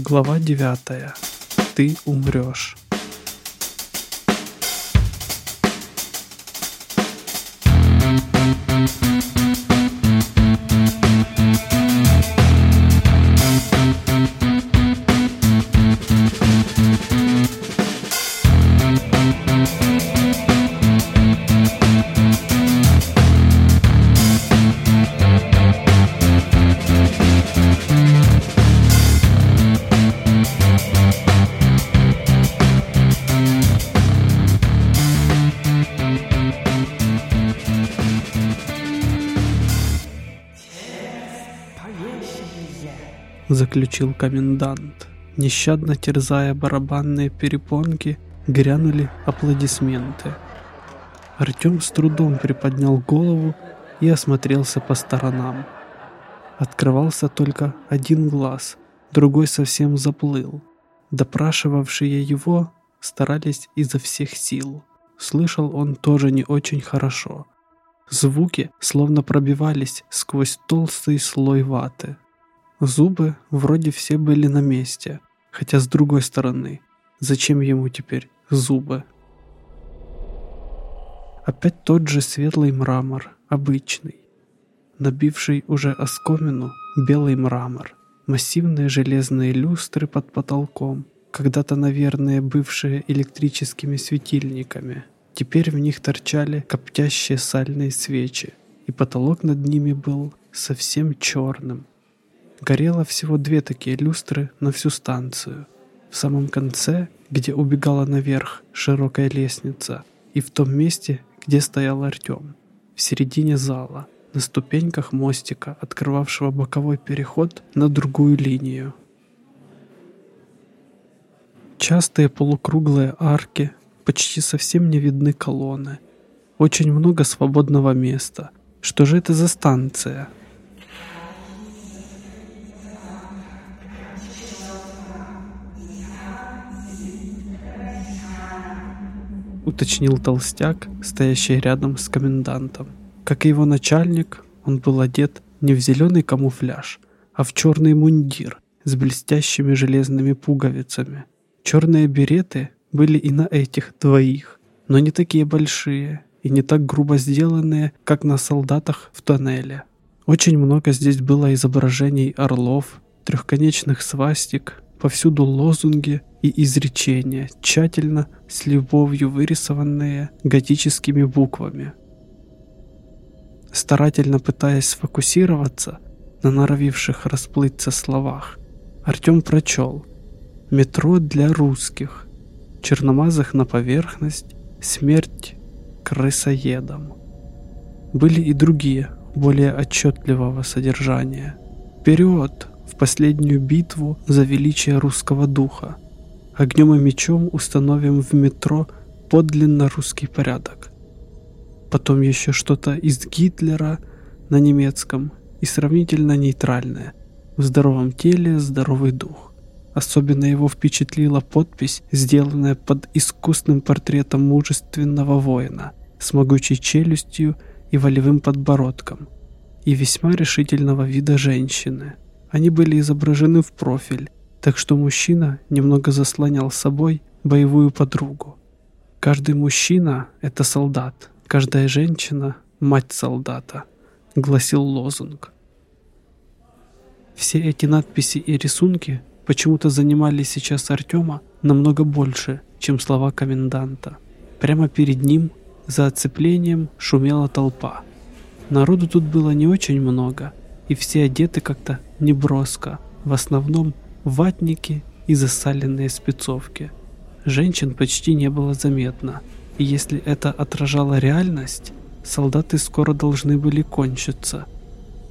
Глава 9. Ты умрешь. Заключил комендант. Нещадно терзая барабанные перепонки, грянули аплодисменты. Артем с трудом приподнял голову и осмотрелся по сторонам. Открывался только один глаз, другой совсем заплыл. Допрашивавшие его старались изо всех сил. Слышал он тоже не очень хорошо. Звуки словно пробивались сквозь толстый слой ваты. Зубы вроде все были на месте, хотя с другой стороны, зачем ему теперь зубы? Опять тот же светлый мрамор, обычный, набивший уже оскомину белый мрамор, массивные железные люстры под потолком, когда-то, наверное, бывшие электрическими светильниками. Теперь в них торчали коптящие сальные свечи, и потолок над ними был совсем черным, Горело всего две такие люстры на всю станцию. В самом конце, где убегала наверх широкая лестница, и в том месте, где стоял Артем. В середине зала, на ступеньках мостика, открывавшего боковой переход на другую линию. Частые полукруглые арки, почти совсем не видны колонны. Очень много свободного места. Что же это за станция? Уточнил толстяк, стоящий рядом с комендантом. Как и его начальник, он был одет не в зеленый камуфляж, а в черный мундир с блестящими железными пуговицами. Черные береты были и на этих двоих, но не такие большие и не так грубо сделанные, как на солдатах в тоннеле. Очень много здесь было изображений орлов, трехконечных свастик, повсюду лозунги и изречения, тщательно, с любовью вырисованные готическими буквами. Старательно пытаясь сфокусироваться на норовивших расплыться словах, Артем прочел «Метро для русских», «Черномазых на поверхность», «Смерть крысоедам». Были и другие, более отчетливого содержания. «Вперед! Последнюю битву за величие русского духа!» Огнем и мечом установим в метро подлинно русский порядок. Потом еще что-то из Гитлера на немецком и сравнительно нейтральное. В здоровом теле здоровый дух. Особенно его впечатлила подпись, сделанная под искусным портретом мужественного воина с могучей челюстью и волевым подбородком, и весьма решительного вида женщины. Они были изображены в профиль, так что мужчина немного заслонял собой боевую подругу. Каждый мужчина — это солдат, каждая женщина — мать солдата, гласил лозунг. Все эти надписи и рисунки почему-то занимали сейчас Артема намного больше, чем слова коменданта. Прямо перед ним, за оцеплением, шумела толпа. Народу тут было не очень много, и все одеты как-то неброско, в основном ватники и засаленные спецовки. Женщин почти не было заметно, и если это отражало реальность, солдаты скоро должны были кончиться.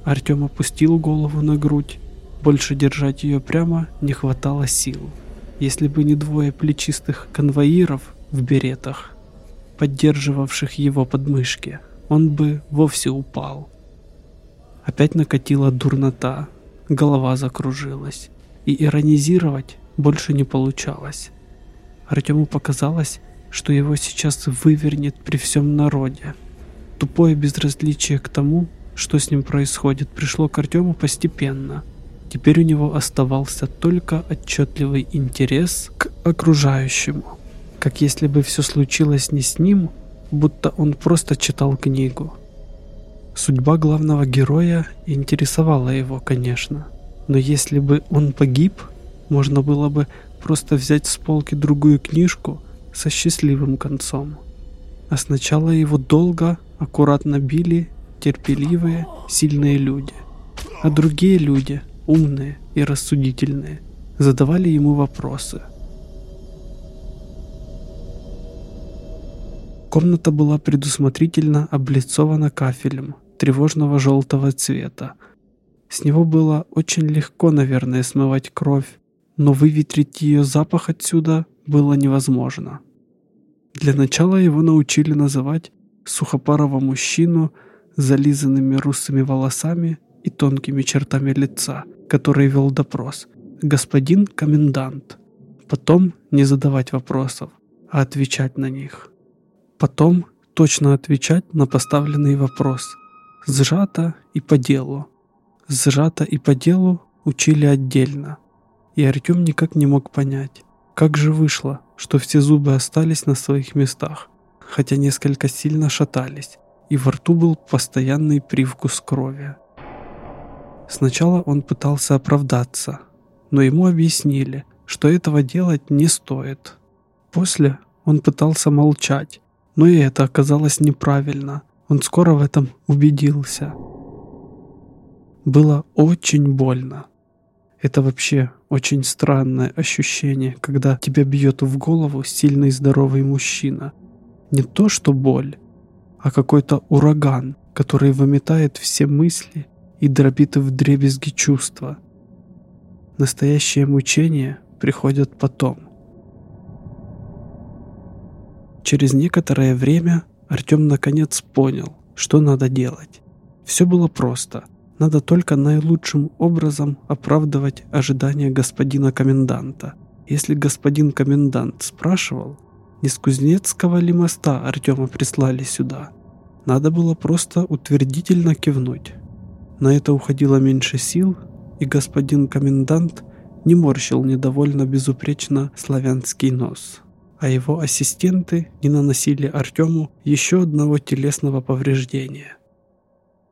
Артем опустил голову на грудь, больше держать ее прямо не хватало сил. Если бы не двое плечистых конвоиров в беретах, поддерживавших его подмышки, он бы вовсе упал. Опять накатила дурнота, голова закружилась и иронизировать больше не получалось. Артему показалось, что его сейчас вывернет при всем народе. Тупое безразличие к тому, что с ним происходит, пришло к Артему постепенно. Теперь у него оставался только отчетливый интерес к окружающему, как если бы все случилось не с ним, будто он просто читал книгу. Судьба главного героя интересовала его, конечно, но если бы он погиб, можно было бы просто взять с полки другую книжку со счастливым концом. А сначала его долго, аккуратно били терпеливые, сильные люди, а другие люди, умные и рассудительные, задавали ему вопросы. Комната была предусмотрительно облицована кафелем тревожного желтого цвета. С него было очень легко, наверное, смывать кровь, но выветрить ее запах отсюда было невозможно. Для начала его научили называть сухопарого мужчину с зализанными русыми волосами и тонкими чертами лица, который вел допрос, господин комендант. Потом не задавать вопросов, а отвечать на них. Потом точно отвечать на поставленный вопрос. Сжато и по делу. Сжато и по делу учили отдельно. И Артем никак не мог понять, как же вышло, что все зубы остались на своих местах, хотя несколько сильно шатались, и во рту был постоянный привкус крови. Сначала он пытался оправдаться, но ему объяснили, что этого делать не стоит. После он пытался молчать, но и это оказалось неправильно. Он скоро в этом убедился. Было очень больно. Это вообще очень странное ощущение, когда тебя бьет в голову сильный здоровый мужчина. Не то что боль, а какой-то ураган, который выметает все мысли и дробит в дребезги чувства. Настоящие мучения приходят потом. Через некоторое время Артем наконец понял, что надо делать. Все было просто – надо только наилучшим образом оправдывать ожидания господина коменданта. Если господин комендант спрашивал, не с Кузнецкого ли моста Артема прислали сюда, надо было просто утвердительно кивнуть. На это уходило меньше сил, и господин комендант не морщил недовольно безупречно славянский нос, а его ассистенты не наносили Артему еще одного телесного повреждения.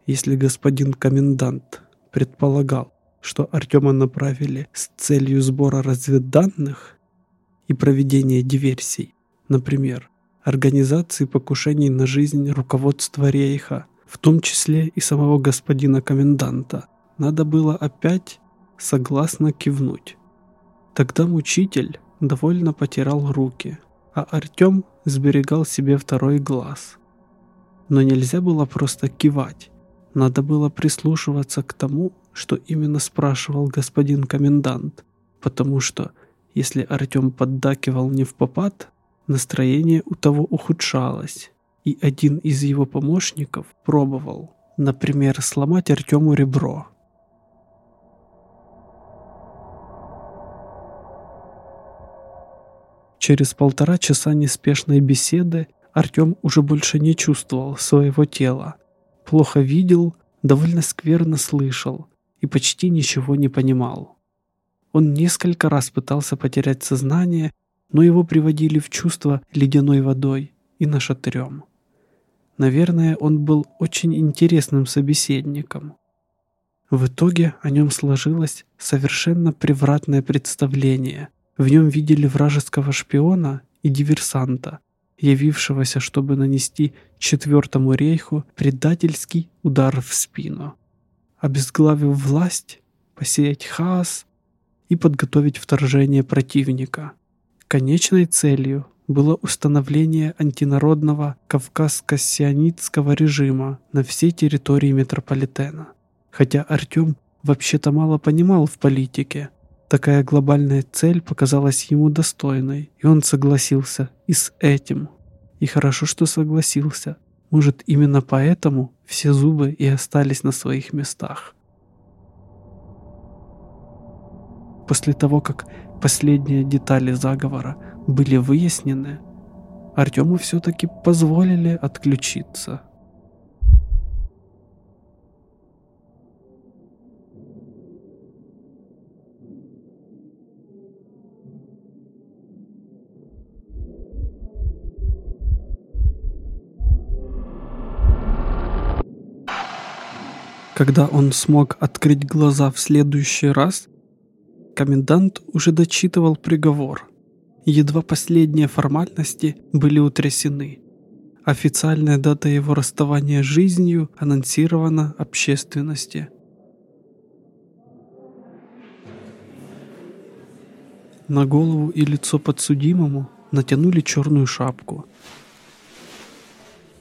Если господин комендант предполагал, что Артема направили с целью сбора разведданных и проведения диверсий, например, организации покушений на жизнь руководства рейха, в том числе и самого господина коменданта, надо было опять согласно кивнуть. Тогда мучитель довольно потирал руки, а Артем сберегал себе второй глаз. Но нельзя было просто кивать. Надо было прислушиваться к тому, что именно спрашивал господин комендант, потому что, если Артем поддакивал не в попад, настроение у того ухудшалось, и один из его помощников пробовал, например, сломать Артему ребро. Через полтора часа неспешной беседы Артем уже больше не чувствовал своего тела, плохо видел, довольно скверно слышал и почти ничего не понимал. Он несколько раз пытался потерять сознание, но его приводили в чувство ледяной водой и нашатырем. Наверное, он был очень интересным собеседником. В итоге о нем сложилось совершенно превратное представление. В нем видели вражеского шпиона и диверсанта, явившегося, чтобы нанести Четвертому рейху предательский удар в спину, обезглавив власть, посеять хаос и подготовить вторжение противника. Конечной целью было установление антинародного кавказско-сионитского режима на всей территории метрополитена. Хотя Артем вообще-то мало понимал в политике, Такая глобальная цель показалась ему достойной, и он согласился и с этим. И хорошо, что согласился. Может, именно поэтому все зубы и остались на своих местах. После того, как последние детали заговора были выяснены, Артему все-таки позволили отключиться. Когда он смог открыть глаза в следующий раз, комендант уже дочитывал приговор. Едва последние формальности были утрясены. Официальная дата его расставания с жизнью анонсирована общественности. На голову и лицо подсудимому натянули черную шапку.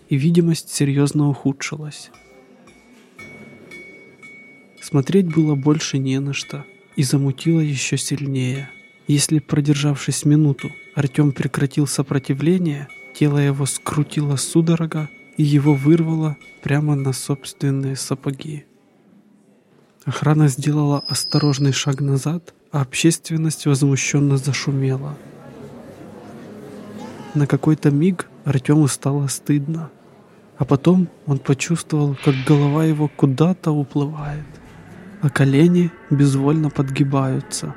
И видимость серьезно ухудшилась. Смотреть было больше не на что, и замутило еще сильнее. Если, продержавшись минуту, Артем прекратил сопротивление, тело его скрутило судорога, и его вырвало прямо на собственные сапоги. Охрана сделала осторожный шаг назад, а общественность возмущенно зашумела. На какой-то миг Артему стало стыдно, а потом он почувствовал, как голова его куда-то уплывает – а колени безвольно подгибаются.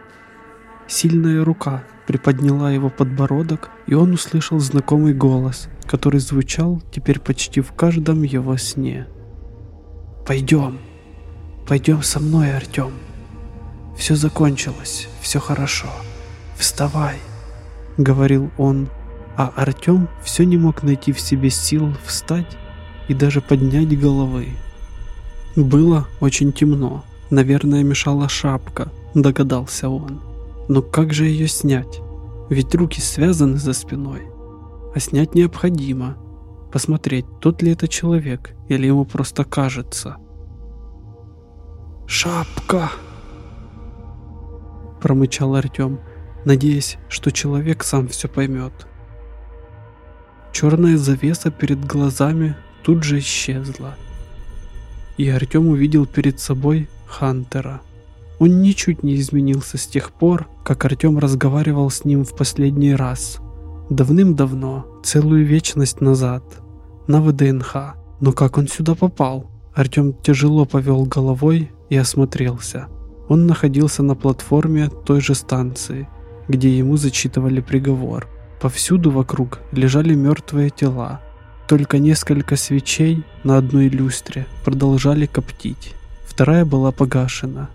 Сильная рука приподняла его подбородок, и он услышал знакомый голос, который звучал теперь почти в каждом его сне. «Пойдем, пойдем со мной, Артем. Все закончилось, все хорошо. Вставай», — говорил он, а Артем все не мог найти в себе сил встать и даже поднять головы. Было очень темно, Наверное, мешала шапка, догадался он. Но как же ее снять? Ведь руки связаны за спиной. А снять необходимо. Посмотреть, тот ли это человек, или ему просто кажется. «Шапка!» Промычал Артем, надеясь, что человек сам все поймет. Черная завеса перед глазами тут же исчезла. И Артем увидел перед собой Хантера. Он ничуть не изменился с тех пор, как Артем разговаривал с ним в последний раз. Давным-давно, целую вечность назад, на ВДНХ. Но как он сюда попал? Артем тяжело повел головой и осмотрелся. Он находился на платформе той же станции, где ему зачитывали приговор. Повсюду вокруг лежали мертвые тела. Только несколько свечей на одной люстре продолжали коптить вторая была погашена.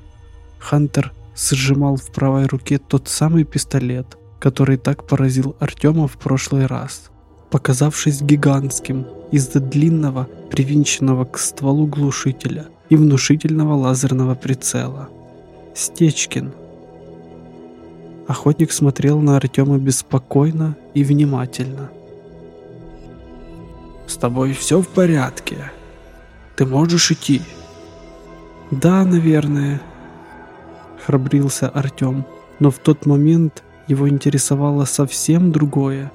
Хантер сжимал в правой руке тот самый пистолет, который так поразил Артема в прошлый раз, показавшись гигантским из-за длинного, привинченного к стволу глушителя и внушительного лазерного прицела. Стечкин. Охотник смотрел на Артема беспокойно и внимательно. «С тобой все в порядке? Ты можешь идти?» «Да, наверное», — храбрился Артем, но в тот момент его интересовало совсем другое.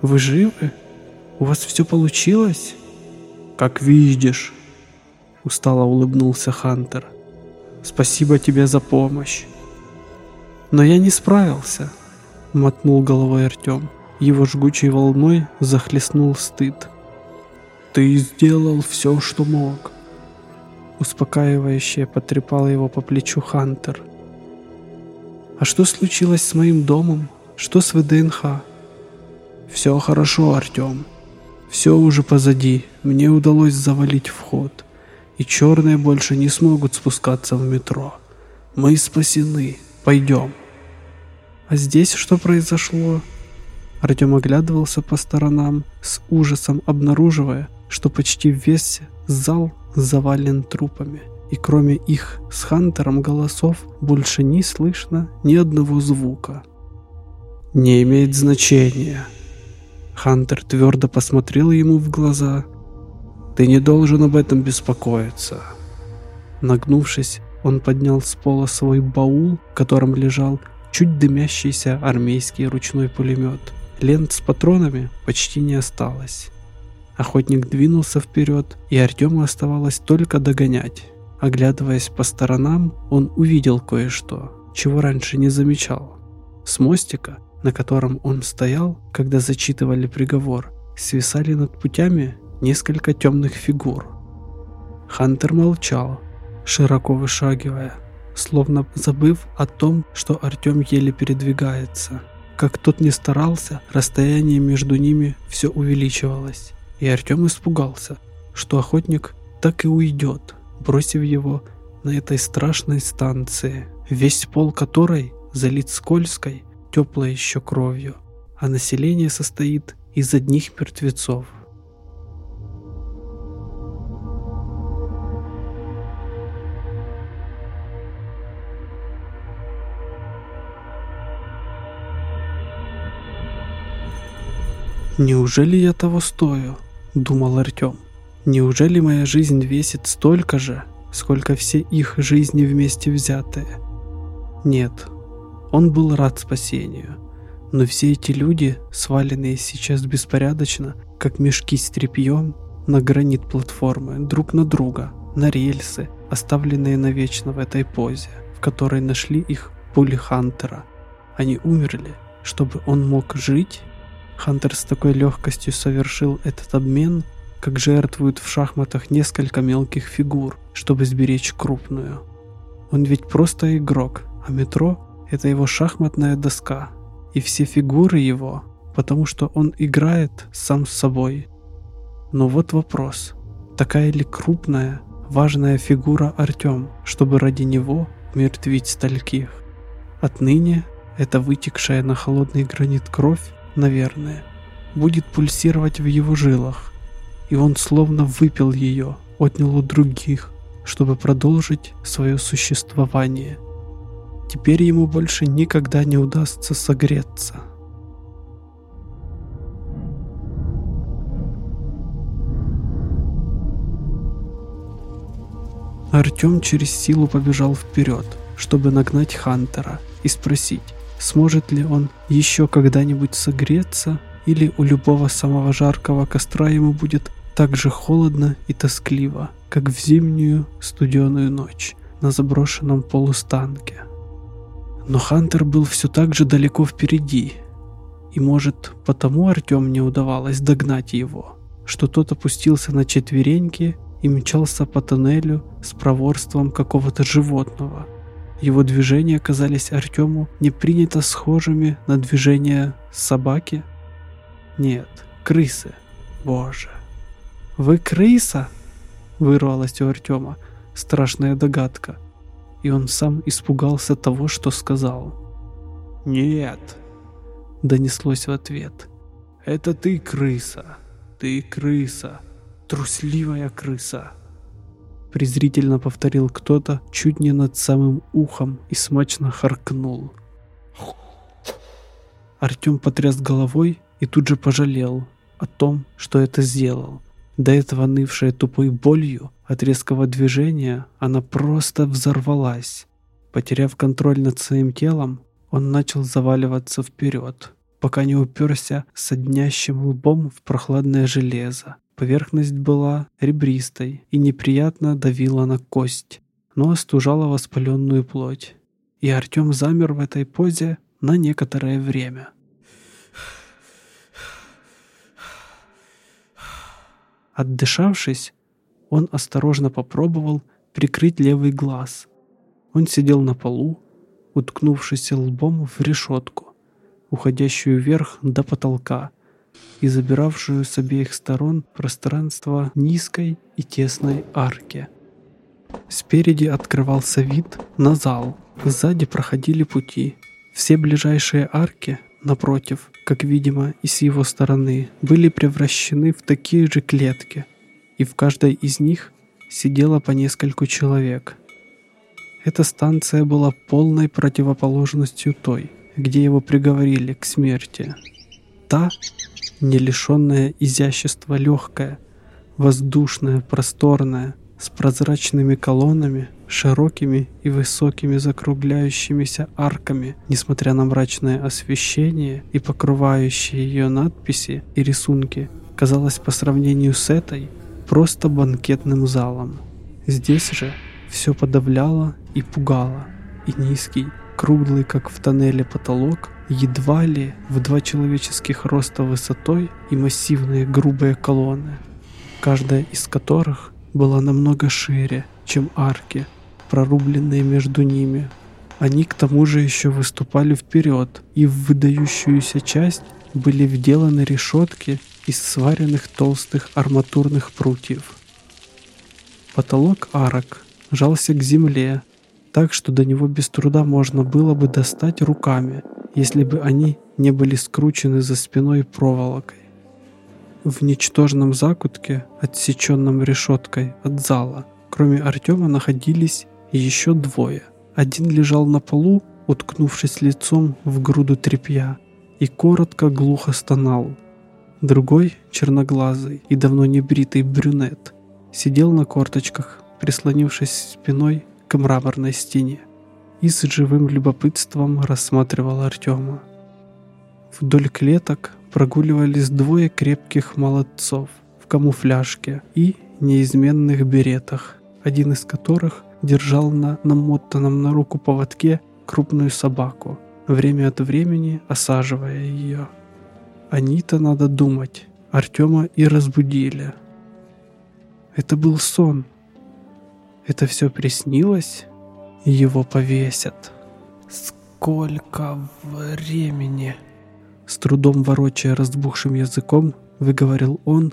«Вы живы? У вас все получилось?» «Как видишь», — устало улыбнулся Хантер. «Спасибо тебе за помощь». «Но я не справился», — мотнул головой Артем. Его жгучей волной захлестнул стыд. «Ты сделал все, что мог», Успокаивающе потрепал его по плечу Хантер. «А что случилось с моим домом? Что с ВДНХ?» «Все хорошо, Артем. Все уже позади. Мне удалось завалить вход. И черные больше не смогут спускаться в метро. Мы спасены. Пойдем». «А здесь что произошло?» Артем оглядывался по сторонам, с ужасом обнаруживая, что почти весь зал завален трупами, и кроме их с Хантером голосов больше не слышно ни одного звука. «Не имеет значения». Хантер твердо посмотрел ему в глаза. «Ты не должен об этом беспокоиться». Нагнувшись, он поднял с пола свой баул, в котором лежал чуть дымящийся армейский ручной пулемет. Лент с патронами почти не осталось. Охотник двинулся вперед, и Артему оставалось только догонять. Оглядываясь по сторонам, он увидел кое-что, чего раньше не замечал. С мостика, на котором он стоял, когда зачитывали приговор, свисали над путями несколько темных фигур. Хантер молчал, широко вышагивая, словно забыв о том, что Артем еле передвигается. Как тот не старался, расстояние между ними все увеличивалось и Артем испугался, что охотник так и уйдет, бросив его на этой страшной станции, весь пол которой залит скользкой, теплой еще кровью, а население состоит из одних мертвецов. «Неужели я того стою?» – думал Артем. «Неужели моя жизнь весит столько же, сколько все их жизни вместе взятые?» Нет, он был рад спасению. Но все эти люди, сваленные сейчас беспорядочно, как мешки с тряпьем, на гранит платформы, друг на друга, на рельсы, оставленные навечно в этой позе, в которой нашли их пули Хантера. Они умерли, чтобы он мог жить Хантер с такой легкостью совершил этот обмен, как жертвуют в шахматах несколько мелких фигур, чтобы сберечь крупную. Он ведь просто игрок, а метро — это его шахматная доска, и все фигуры его, потому что он играет сам с собой. Но вот вопрос, такая ли крупная, важная фигура Артем, чтобы ради него мертвить стольких? Отныне эта вытекшая на холодный гранит кровь наверное, будет пульсировать в его жилах, и он словно выпил ее, отнял у других, чтобы продолжить свое существование. Теперь ему больше никогда не удастся согреться. Артем через силу побежал вперед, чтобы нагнать Хантера и спросить, Сможет ли он еще когда-нибудь согреться, или у любого самого жаркого костра ему будет так же холодно и тоскливо, как в зимнюю студеную ночь на заброшенном полустанке. Но Хантер был все так же далеко впереди, и может потому Артем не удавалось догнать его, что тот опустился на четвереньки и мчался по тоннелю с проворством какого-то животного – его движения казались Артему не принято схожими на движения собаки. Нет, крысы. Боже. «Вы крыса?» — вырвалась у Артема страшная догадка, и он сам испугался того, что сказал. «Нет», — донеслось в ответ. «Это ты крыса. Ты крыса. Трусливая крыса» презрительно повторил кто-то чуть не над самым ухом и смачно харкнул. Артем потряс головой и тут же пожалел о том, что это сделал. До этого нывшая тупой болью от резкого движения, она просто взорвалась. Потеряв контроль над своим телом, он начал заваливаться вперед, пока не уперся соднящим лбом в прохладное железо. Поверхность была ребристой и неприятно давила на кость, но остужала воспаленную плоть. И Артем замер в этой позе на некоторое время. Отдышавшись, он осторожно попробовал прикрыть левый глаз. Он сидел на полу, уткнувшись лбом в решетку, уходящую вверх до потолка, и забиравшую с обеих сторон пространство низкой и тесной арки. Спереди открывался вид на зал, сзади проходили пути. Все ближайшие арки, напротив, как видимо и с его стороны, были превращены в такие же клетки, и в каждой из них сидело по нескольку человек. Эта станция была полной противоположностью той, где его приговорили к смерти. Та не лишенная изящества легкая, воздушная, просторная, с прозрачными колоннами, широкими и высокими закругляющимися арками, несмотря на мрачное освещение и покрывающие ее надписи и рисунки, казалось по сравнению с этой просто банкетным залом. Здесь же все подавляло и пугало, и низкий, круглый, как в тоннеле потолок, едва ли в два человеческих роста высотой и массивные грубые колонны, каждая из которых была намного шире, чем арки, прорубленные между ними. Они к тому же еще выступали вперед, и в выдающуюся часть были вделаны решетки из сваренных толстых арматурных прутьев. Потолок арок жался к земле, так что до него без труда можно было бы достать руками, если бы они не были скручены за спиной проволокой. В ничтожном закутке, отсеченном решеткой от зала, кроме Артема находились еще двое. Один лежал на полу, уткнувшись лицом в груду тряпья, и коротко глухо стонал. Другой, черноглазый и давно не бритый брюнет, сидел на корточках, прислонившись спиной к мраморной стене и с живым любопытством рассматривал Артема. Вдоль клеток прогуливались двое крепких молодцов в камуфляжке и неизменных беретах, один из которых держал на намотанном на руку поводке крупную собаку, время от времени осаживая ее. Они-то, надо думать, Артема и разбудили. Это был сон. Это все приснилось? Его повесят. Сколько времени? С трудом ворочая разбухшим языком, выговорил он,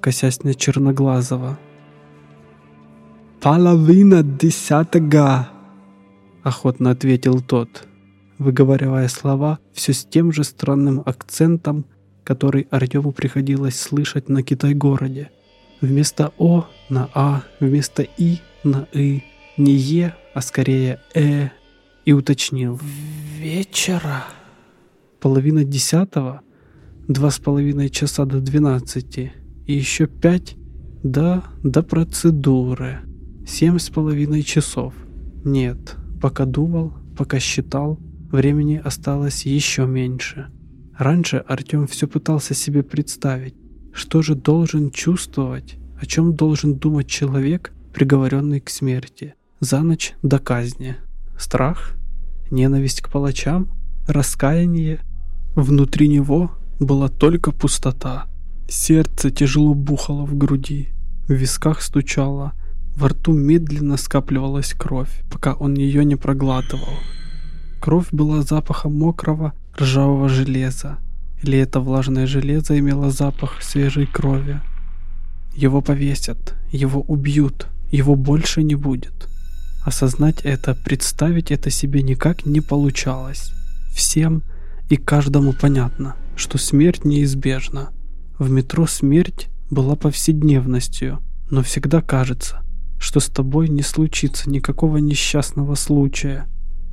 косясь на Черноглазого. «Половина десятого!» Охотно ответил тот, выговаривая слова все с тем же странным акцентом, который Артему приходилось слышать на Китай-городе. Вместо «о» на «а», вместо «и» на «и», не «е», а скорее «э», и уточнил. «Вечера?» Половина десятого, два с половиной часа до двенадцати, и еще пять до, до процедуры. Семь с половиной часов. Нет, пока думал, пока считал, времени осталось еще меньше. Раньше Артем все пытался себе представить, что же должен чувствовать, о чем должен думать человек, приговоренный к смерти за ночь до казни. Страх? Ненависть к палачам? Раскаяние? Внутри него была только пустота. Сердце тяжело бухало в груди, в висках стучало, во рту медленно скапливалась кровь, пока он ее не проглатывал. Кровь была запахом мокрого, ржавого железа, или это влажное железо имело запах свежей крови. Его повесят, его убьют, его больше не будет. Осознать это, представить это себе никак не получалось. Всем и каждому понятно, что смерть неизбежна. В метро смерть была повседневностью, но всегда кажется, что с тобой не случится никакого несчастного случая.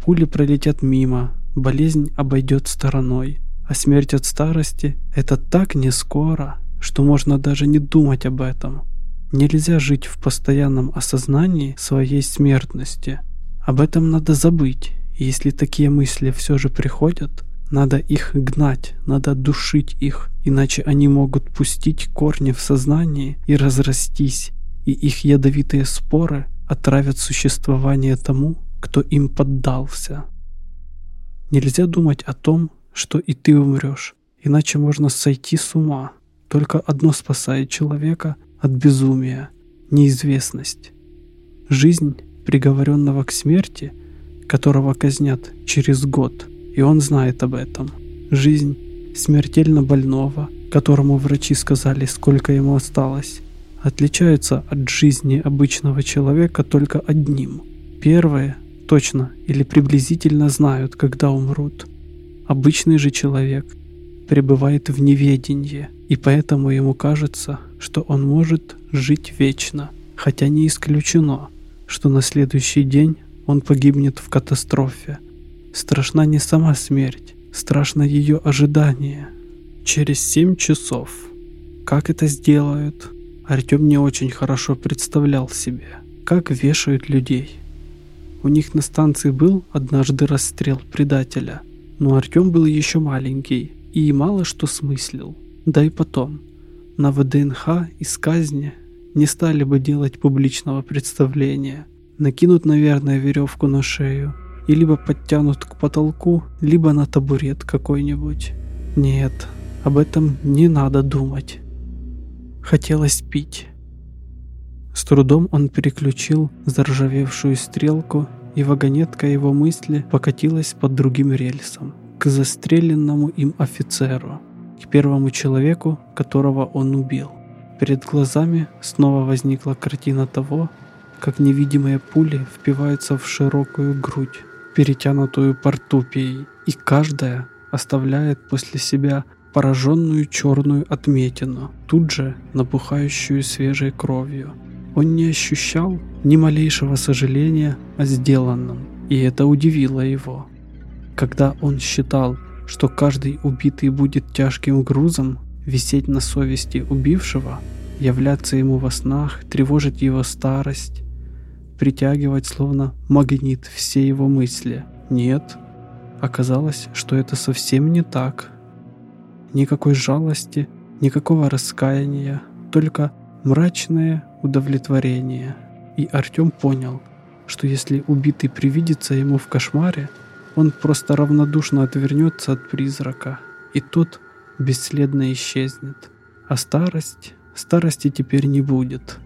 Пули пролетят мимо, болезнь обойдет стороной, а смерть от старости – это так не скоро, что можно даже не думать об этом. Нельзя жить в постоянном осознании своей смертности. Об этом надо забыть. если такие мысли все же приходят, надо их гнать, надо душить их, иначе они могут пустить корни в сознании и разрастись, и их ядовитые споры отравят существование тому, кто им поддался. Нельзя думать о том, что и ты умрешь, иначе можно сойти с ума. Только одно спасает человека от безумия, неизвестность. Жизнь приговоренного к смерти, которого казнят через год, и он знает об этом. Жизнь смертельно больного, которому врачи сказали, сколько ему осталось, отличаются от жизни обычного человека только одним. Первые точно или приблизительно знают, когда умрут. Обычный же человек пребывает в неведении, и поэтому ему кажется, что он может жить вечно, хотя не исключено, что на следующий день он погибнет в катастрофе. Страшна не сама смерть, страшно ее ожидание. Через семь часов. Как это сделают? Артем не очень хорошо представлял себе, как вешают людей. У них на станции был однажды расстрел предателя, но Артем был еще маленький и мало что смыслил. Да и потом, на ВДНХ из казни не стали бы делать публичного представления. Накинут, наверное, веревку на шею и либо подтянут к потолку, либо на табурет какой-нибудь. Нет, об этом не надо думать. Хотелось пить. С трудом он переключил заржавевшую стрелку, и вагонетка его мысли покатилась под другим рельсом, к застреленному им офицеру, к первому человеку, которого он убил Перед глазами снова возникла картина того, как невидимые пули впиваются в широкую грудь, перетянутую портупией, и каждая оставляет после себя пораженную черную отметину, тут же набухающую свежей кровью. Он не ощущал ни малейшего сожаления о сделанном, и это удивило его. Когда он считал, что каждый убитый будет тяжким грузом, висеть на совести убившего, являться ему во снах, тревожить его старость, притягивать словно магнит все его мысли. Нет, оказалось, что это совсем не так. Никакой жалости, никакого раскаяния, только мрачное удовлетворение. И Артем понял, что если убитый привидится ему в кошмаре, он просто равнодушно отвернется от призрака, и тот бесследно исчезнет. А старость, старости теперь не будет.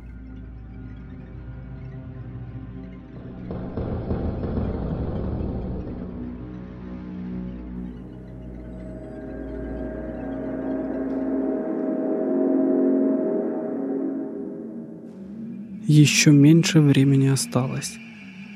Еще меньше времени осталось.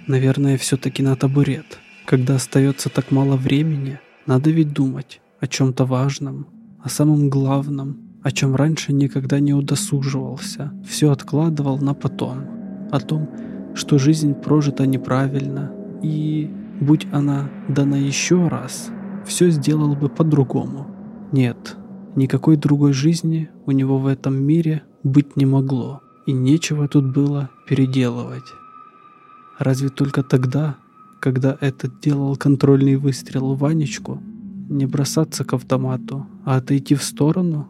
Наверное, все-таки на табурет. Когда остается так мало времени, надо ведь думать о чем-то важном, о самом главном, о чем раньше никогда не удосуживался, все откладывал на потом, о том, что жизнь прожита неправильно, и, будь она дана еще раз, все сделал бы по-другому. Нет, никакой другой жизни у него в этом мире быть не могло и нечего тут было переделывать. Разве только тогда, когда этот делал контрольный выстрел в Ванечку, не бросаться к автомату, а отойти в сторону?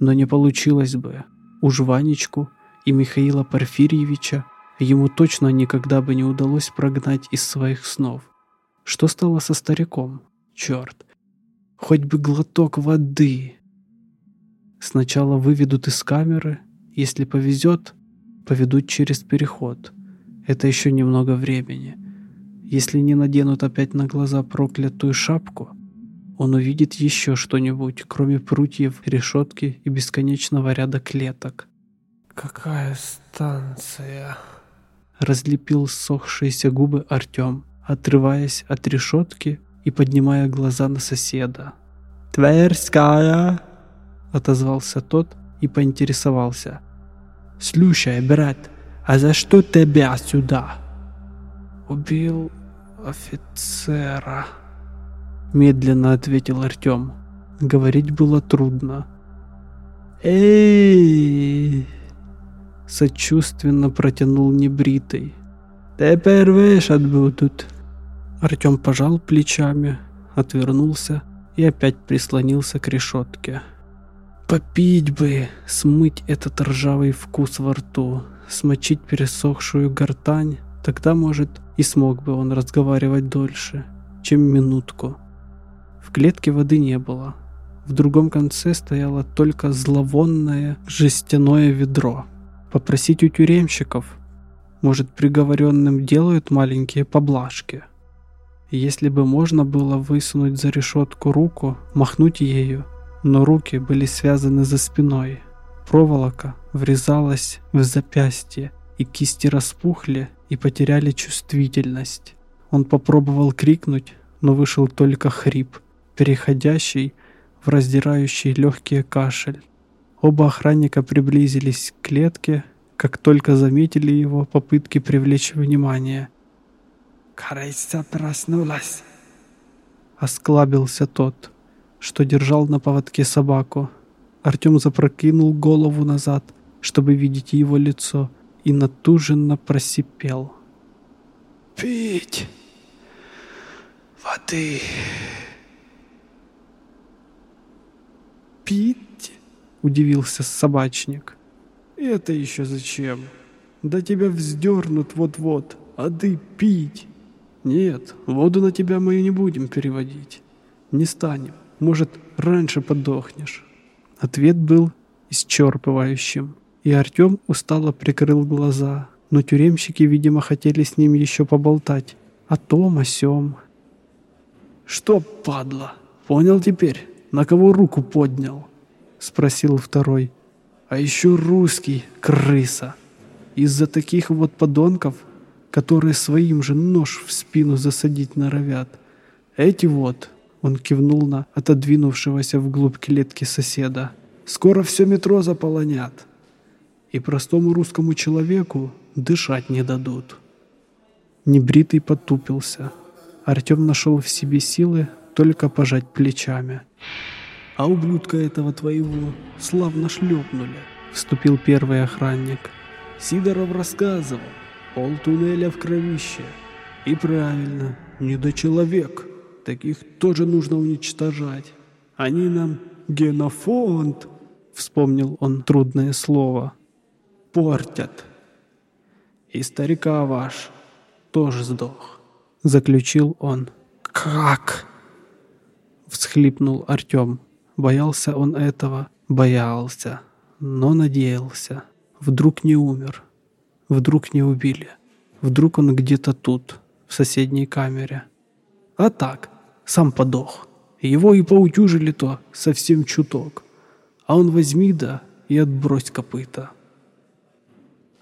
Но не получилось бы. Уж Ванечку и Михаила Порфирьевича ему точно никогда бы не удалось прогнать из своих снов. Что стало со стариком? Черт! Хоть бы глоток воды! Сначала выведут из камеры, если повезет, поведут через переход. Это еще немного времени. Если не наденут опять на глаза проклятую шапку, он увидит еще что-нибудь, кроме прутьев, решетки и бесконечного ряда клеток. «Какая станция?» Разлепил ссохшиеся губы Артем, отрываясь от решетки и поднимая глаза на соседа. «Тверская!» Отозвался тот и поинтересовался – «Слушай, брат, а за что тебя сюда?» «Убил офицера», — медленно ответил Артем. Говорить было трудно. «Эй!» — сочувственно протянул небритый. «Теперь вешать будут». Артем пожал плечами, отвернулся и опять прислонился к решетке. Попить бы, смыть этот ржавый вкус во рту, смочить пересохшую гортань, тогда, может, и смог бы он разговаривать дольше, чем минутку. В клетке воды не было. В другом конце стояло только зловонное жестяное ведро. Попросить у тюремщиков. Может, приговоренным делают маленькие поблажки. Если бы можно было высунуть за решетку руку, махнуть ею, но руки были связаны за спиной. Проволока врезалась в запястье, и кисти распухли и потеряли чувствительность. Он попробовал крикнуть, но вышел только хрип, переходящий в раздирающий легкие кашель. Оба охранника приблизились к клетке, как только заметили его попытки привлечь внимание. «Крыса проснулась!» Осклабился тот что держал на поводке собаку. Артем запрокинул голову назад, чтобы видеть его лицо, и натуженно просипел. «Пить воды!» «Пить?» — удивился собачник. «Это еще зачем? Да тебя вздернут вот-вот, а ты пить!» «Нет, воду на тебя мы не будем переводить. Не станем. Может, раньше подохнешь?» Ответ был исчерпывающим, и Артем устало прикрыл глаза, но тюремщики, видимо, хотели с ним еще поболтать о том, о сём. «Что, падла, понял теперь, на кого руку поднял?» — спросил второй. А еще русский крыса. Из-за таких вот подонков, которые своим же нож в спину засадить норовят. Эти вот, он кивнул на отодвинувшегося вглубь клетки соседа, скоро все метро заполонят. И простому русскому человеку дышать не дадут. Небритый потупился. Артем нашел в себе силы только пожать плечами. «А ублюдка этого твоего славно шлепнули», — вступил первый охранник. «Сидоров рассказывал, пол туннеля в кровище. И правильно, недочеловек. Таких тоже нужно уничтожать. Они нам генофонд, — вспомнил он трудное слово, — портят. И старика ваш тоже сдох, — заключил он. «Как?» — всхлипнул Артем. Боялся он этого, боялся, но надеялся. Вдруг не умер, вдруг не убили, вдруг он где-то тут, в соседней камере. А так, сам подох. Его и поутюжили-то совсем чуток. А он возьми да и отбрось копыта.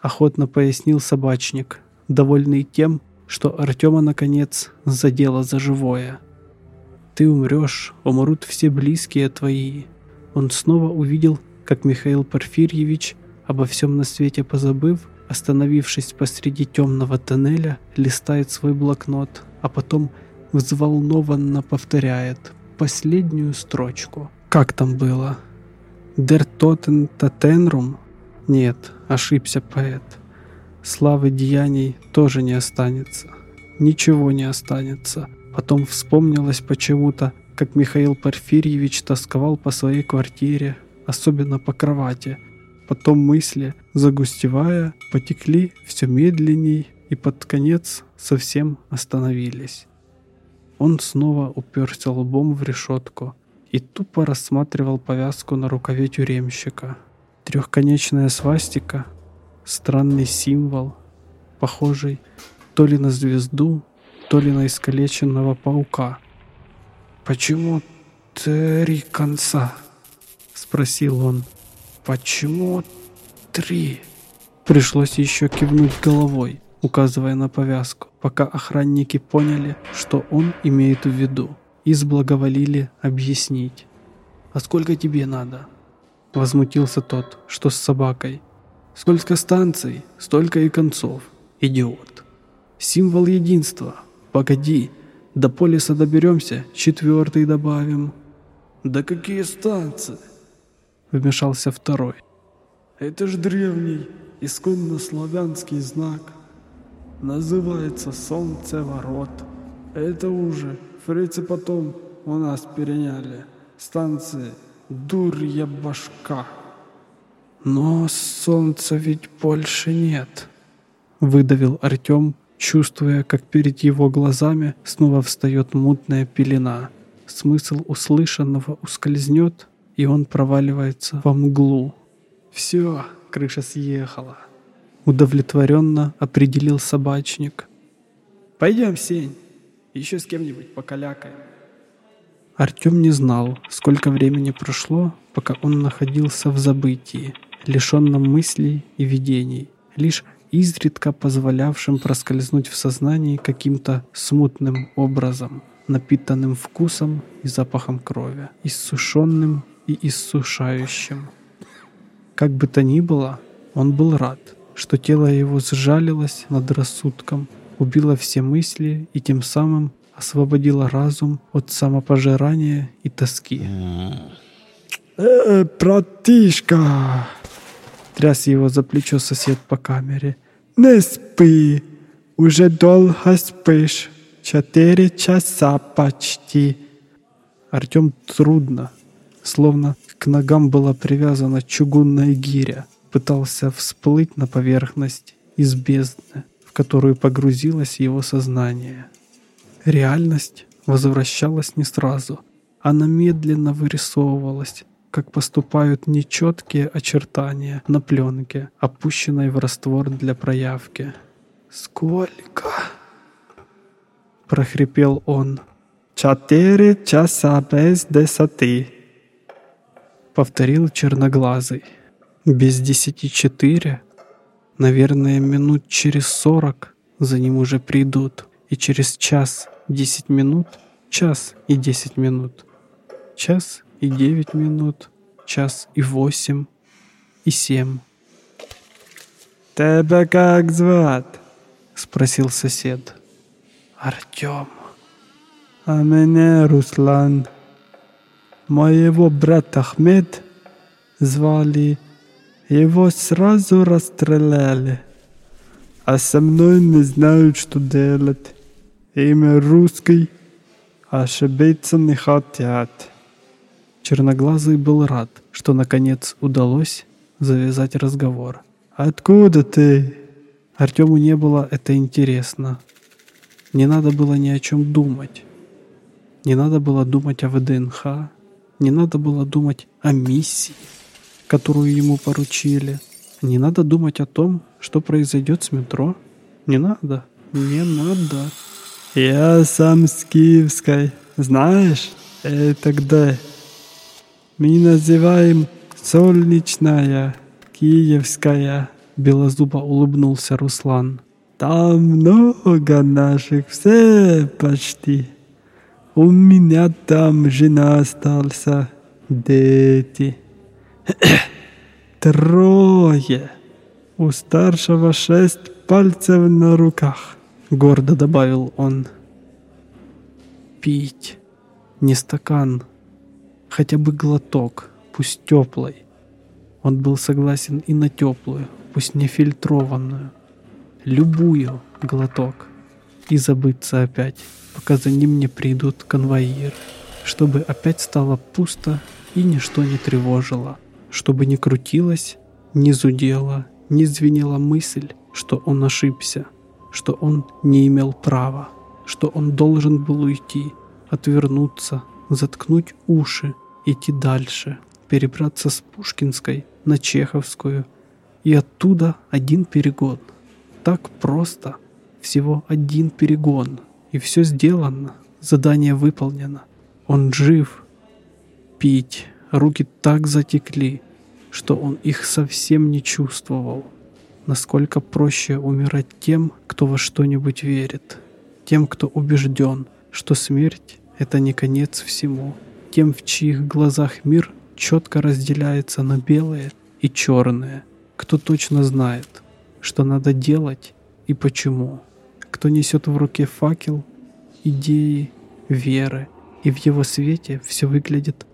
Охотно пояснил собачник, довольный тем, что Артема наконец задело за живое. Ты умрешь, умрут все близкие твои. Он снова увидел, как Михаил Порфирьевич, обо всем на свете позабыв, остановившись посреди темного тоннеля, листает свой блокнот, а потом взволнованно повторяет последнюю строчку. Как там было? «Der Toten Tatenrum»? Нет, ошибся поэт. Славы деяний тоже не останется. Ничего не останется. Потом вспомнилось почему-то, как Михаил Порфирьевич тосковал по своей квартире, особенно по кровати. Потом мысли, загустевая, потекли все медленней и под конец совсем остановились. Он снова уперся лбом в решетку и тупо рассматривал повязку на рукаве тюремщика. Трехконечная свастика, странный символ, похожий то ли на звезду, то ли на искалеченного паука. «Почему три конца?» — спросил он. «Почему три?» Пришлось еще кивнуть головой указывая на повязку, пока охранники поняли, что он имеет в виду, и сблаговолили объяснить. «А сколько тебе надо?» Возмутился тот, что с собакой. «Сколько станций, столько и концов, идиот!» «Символ единства. Погоди, до полиса доберемся, четвертый добавим». «Да какие станции?» Вмешался второй. «Это ж древний, исконно славянский знак. Называется «Солнцеворот». Это уже фрицы потом у нас переняли. Станции «Дурья башка». Но солнца ведь больше нет, выдавил Артем, чувствуя, как перед его глазами снова встает мутная пелена. Смысл услышанного ускользнет, и он проваливается во мглу. Все, крыша съехала удовлетворенно определил собачник. «Пойдем, Сень, еще с кем-нибудь покалякаем». Артем не знал, сколько времени прошло, пока он находился в забытии, лишенном мыслей и видений, лишь изредка позволявшим проскользнуть в сознании каким-то смутным образом, напитанным вкусом и запахом крови, иссушенным и иссушающим. Как бы то ни было, он был рад — что тело его сжалилось над рассудком, убило все мысли и тем самым освободило разум от самопожирания и тоски. «Э, братишка!» Тряс его за плечо сосед по камере. «Не спи! Уже долго спишь. Четыре часа почти!» Артем трудно, словно к ногам была привязана чугунная гиря пытался всплыть на поверхность из бездны, в которую погрузилось его сознание. Реальность возвращалась не сразу. Она медленно вырисовывалась, как поступают нечеткие очертания на пленке, опущенной в раствор для проявки. «Сколько?» — прохрипел он. «Четыре часа без десяти», — повторил черноглазый. Без десяти четыре, наверное, минут через сорок за ним уже придут. И через час десять минут, час и десять минут, час и девять минут, час и восемь, и семь. «Тебя как звать?» — спросил сосед. «Артем». «А меня Руслан. Моего брата Ахмед звали. Его сразу расстреляли. А со мной не знают, что делать. Имя русский, ошибиться не хотят». Черноглазый был рад, что наконец удалось завязать разговор. «Откуда ты?» Артему не было это интересно. Не надо было ни о чем думать. Не надо было думать о ВДНХ, не надо было думать о миссии, которую ему поручили. Не надо думать о том, что произойдет с метро. Не надо, не надо. Я сам с Киевской. Знаешь, это где? Мы называем Солнечная, Киевская. Белозубо улыбнулся Руслан. Там много наших, все почти. У меня там жена остался, дети. Трое. У старшего шесть пальцев на руках, гордо добавил он. Пить. Не стакан. Хотя бы глоток, пусть теплый. Он был согласен и на теплую, пусть не фильтрованную любую глоток и забыться опять, пока за ним не придут конвоиры, чтобы опять стало пусто и ничто не тревожило, чтобы не крутилось, не зудело, не звенела мысль, что он ошибся, что он не имел права, что он должен был уйти, отвернуться, заткнуть уши, идти дальше, перебраться с Пушкинской на Чеховскую и оттуда один перегон – так просто. Всего один перегон. И все сделано. Задание выполнено. Он жив. Пить. Руки так затекли, что он их совсем не чувствовал. Насколько проще умирать тем, кто во что-нибудь верит. Тем, кто убежден, что смерть — это не конец всему. Тем, в чьих глазах мир четко разделяется на белое и черное. Кто точно знает, что надо делать и почему. Кто несет в руке факел, идеи, веры, и в его свете все выглядит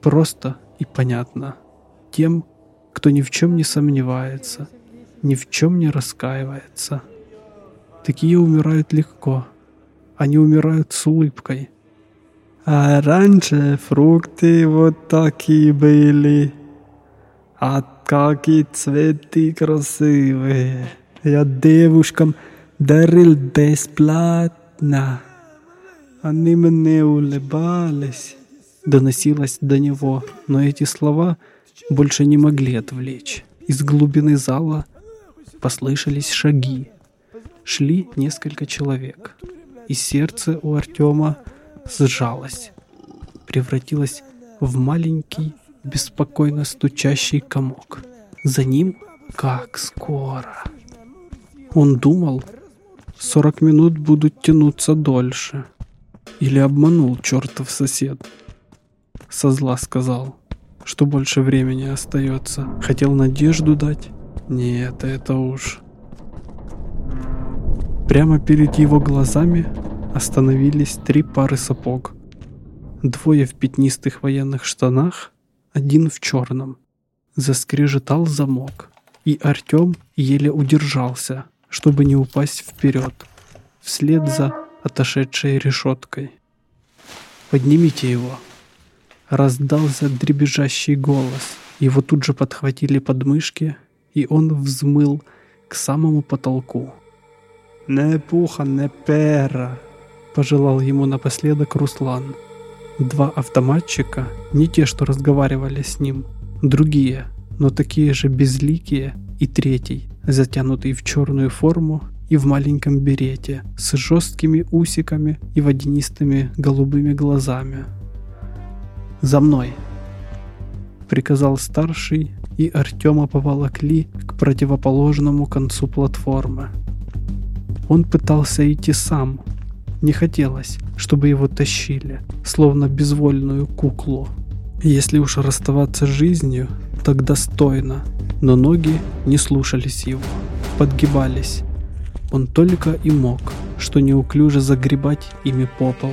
просто и понятно. Тем, кто ни в чем не сомневается, ни в чем не раскаивается. Такие умирают легко. Они умирают с улыбкой. А раньше фрукты вот такие были. А какие цветы красивые. Я девушкам дарил бесплатно. Они мне улыбались. Доносилось до него, но эти слова больше не могли отвлечь. Из глубины зала послышались шаги. Шли несколько человек. И сердце у Артема сжалось. Превратилось в маленький беспокойно стучащий комок. За ним как скоро. Он думал, сорок минут будут тянуться дольше. Или обманул чертов сосед. Со зла сказал, что больше времени остается. Хотел надежду дать. Нет, это уж... Прямо перед его глазами остановились три пары сапог. Двое в пятнистых военных штанах, один в черном. Заскрежетал замок, и Артем еле удержался, чтобы не упасть вперед, вслед за отошедшей решеткой. «Поднимите его!» Раздался дребезжащий голос. Его тут же подхватили подмышки, и он взмыл к самому потолку. «Не пуха, не пера!» — пожелал ему напоследок Руслан. Два автоматчика, не те, что разговаривали с ним, другие, но такие же безликие, и третий, затянутый в черную форму и в маленьком берете, с жесткими усиками и водянистыми голубыми глазами. «За мной!» приказал старший, и Артема поволокли к противоположному концу платформы. Он пытался идти сам. Не хотелось, чтобы его тащили, словно безвольную куклу. Если уж расставаться с жизнью, так достойно. Но ноги не слушались его, подгибались. Он только и мог, что неуклюже загребать ими по полу,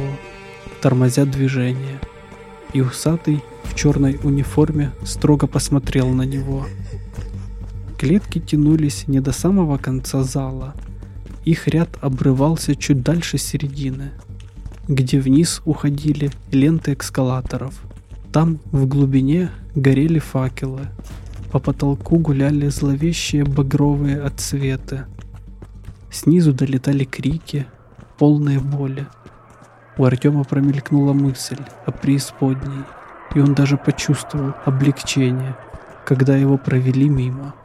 тормозя движение. И усатый в черной униформе строго посмотрел на него. Клетки тянулись не до самого конца зала. Их ряд обрывался чуть дальше середины, где вниз уходили ленты эскалаторов. Там, в глубине, горели факелы. По потолку гуляли зловещие багровые отсветы. Снизу долетали крики, полные боли. У Артема промелькнула мысль о преисподней – и он даже почувствовал облегчение, когда его провели мимо.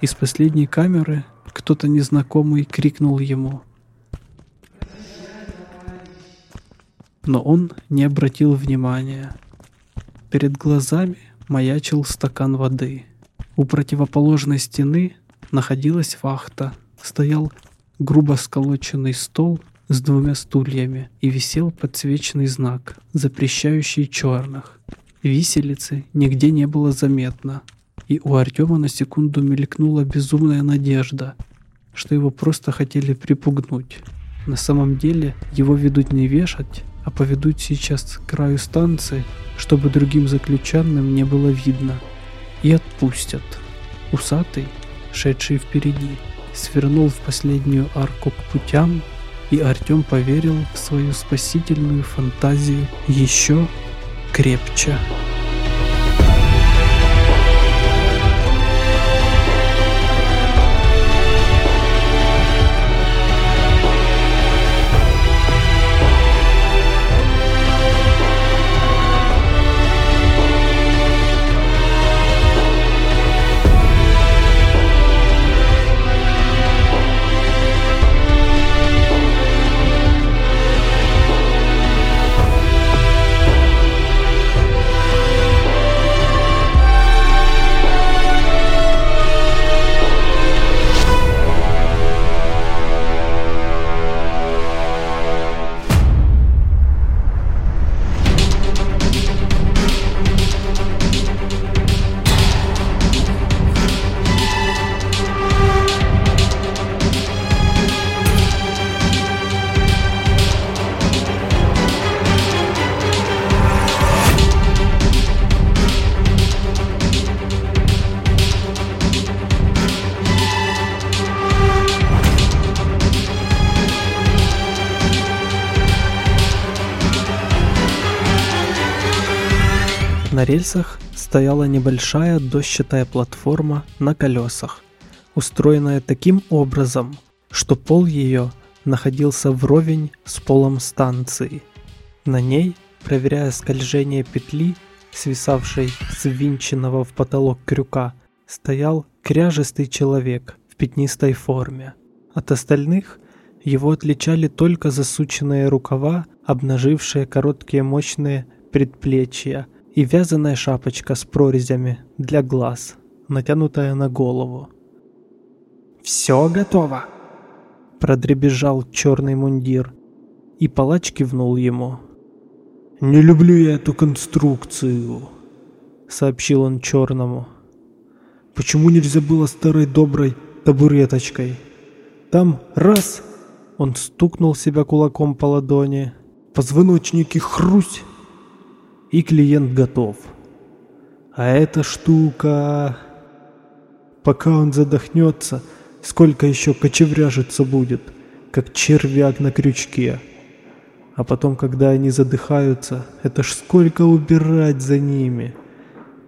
Из последней камеры кто-то незнакомый крикнул ему. Но он не обратил внимания. Перед глазами маячил стакан воды. У противоположной стены находилась вахта. Стоял грубо сколоченный стол с двумя стульями и висел подсвеченный знак, запрещающий черных. Виселицы нигде не было заметно, и у Артема на секунду мелькнула безумная надежда, что его просто хотели припугнуть. На самом деле его ведут не вешать, а поведут сейчас к краю станции, чтобы другим заключенным не было видно, и отпустят. Усатый, шедший впереди, свернул в последнюю арку к путям и Артем поверил в свою спасительную фантазию еще крепче. Рельсах стояла небольшая дощатая платформа на колесах, устроенная таким образом, что пол ее находился вровень с полом станции. На ней, проверяя скольжение петли, свисавшей с винченного в потолок крюка, стоял кряжестый человек в пятнистой форме. От остальных его отличали только засученные рукава, обнажившие короткие мощные предплечья – и вязаная шапочка с прорезями для глаз, натянутая на голову. «Все готово!» Продребезжал черный мундир, и палач кивнул ему. «Не люблю я эту конструкцию», — сообщил он черному. «Почему нельзя было старой доброй табуреточкой? Там раз...» Он стукнул себя кулаком по ладони. «Позвоночники хрусь!» И клиент готов. А эта штука... Пока он задохнется, сколько еще кочевряжиться будет, как червяк на крючке. А потом, когда они задыхаются, это ж сколько убирать за ними.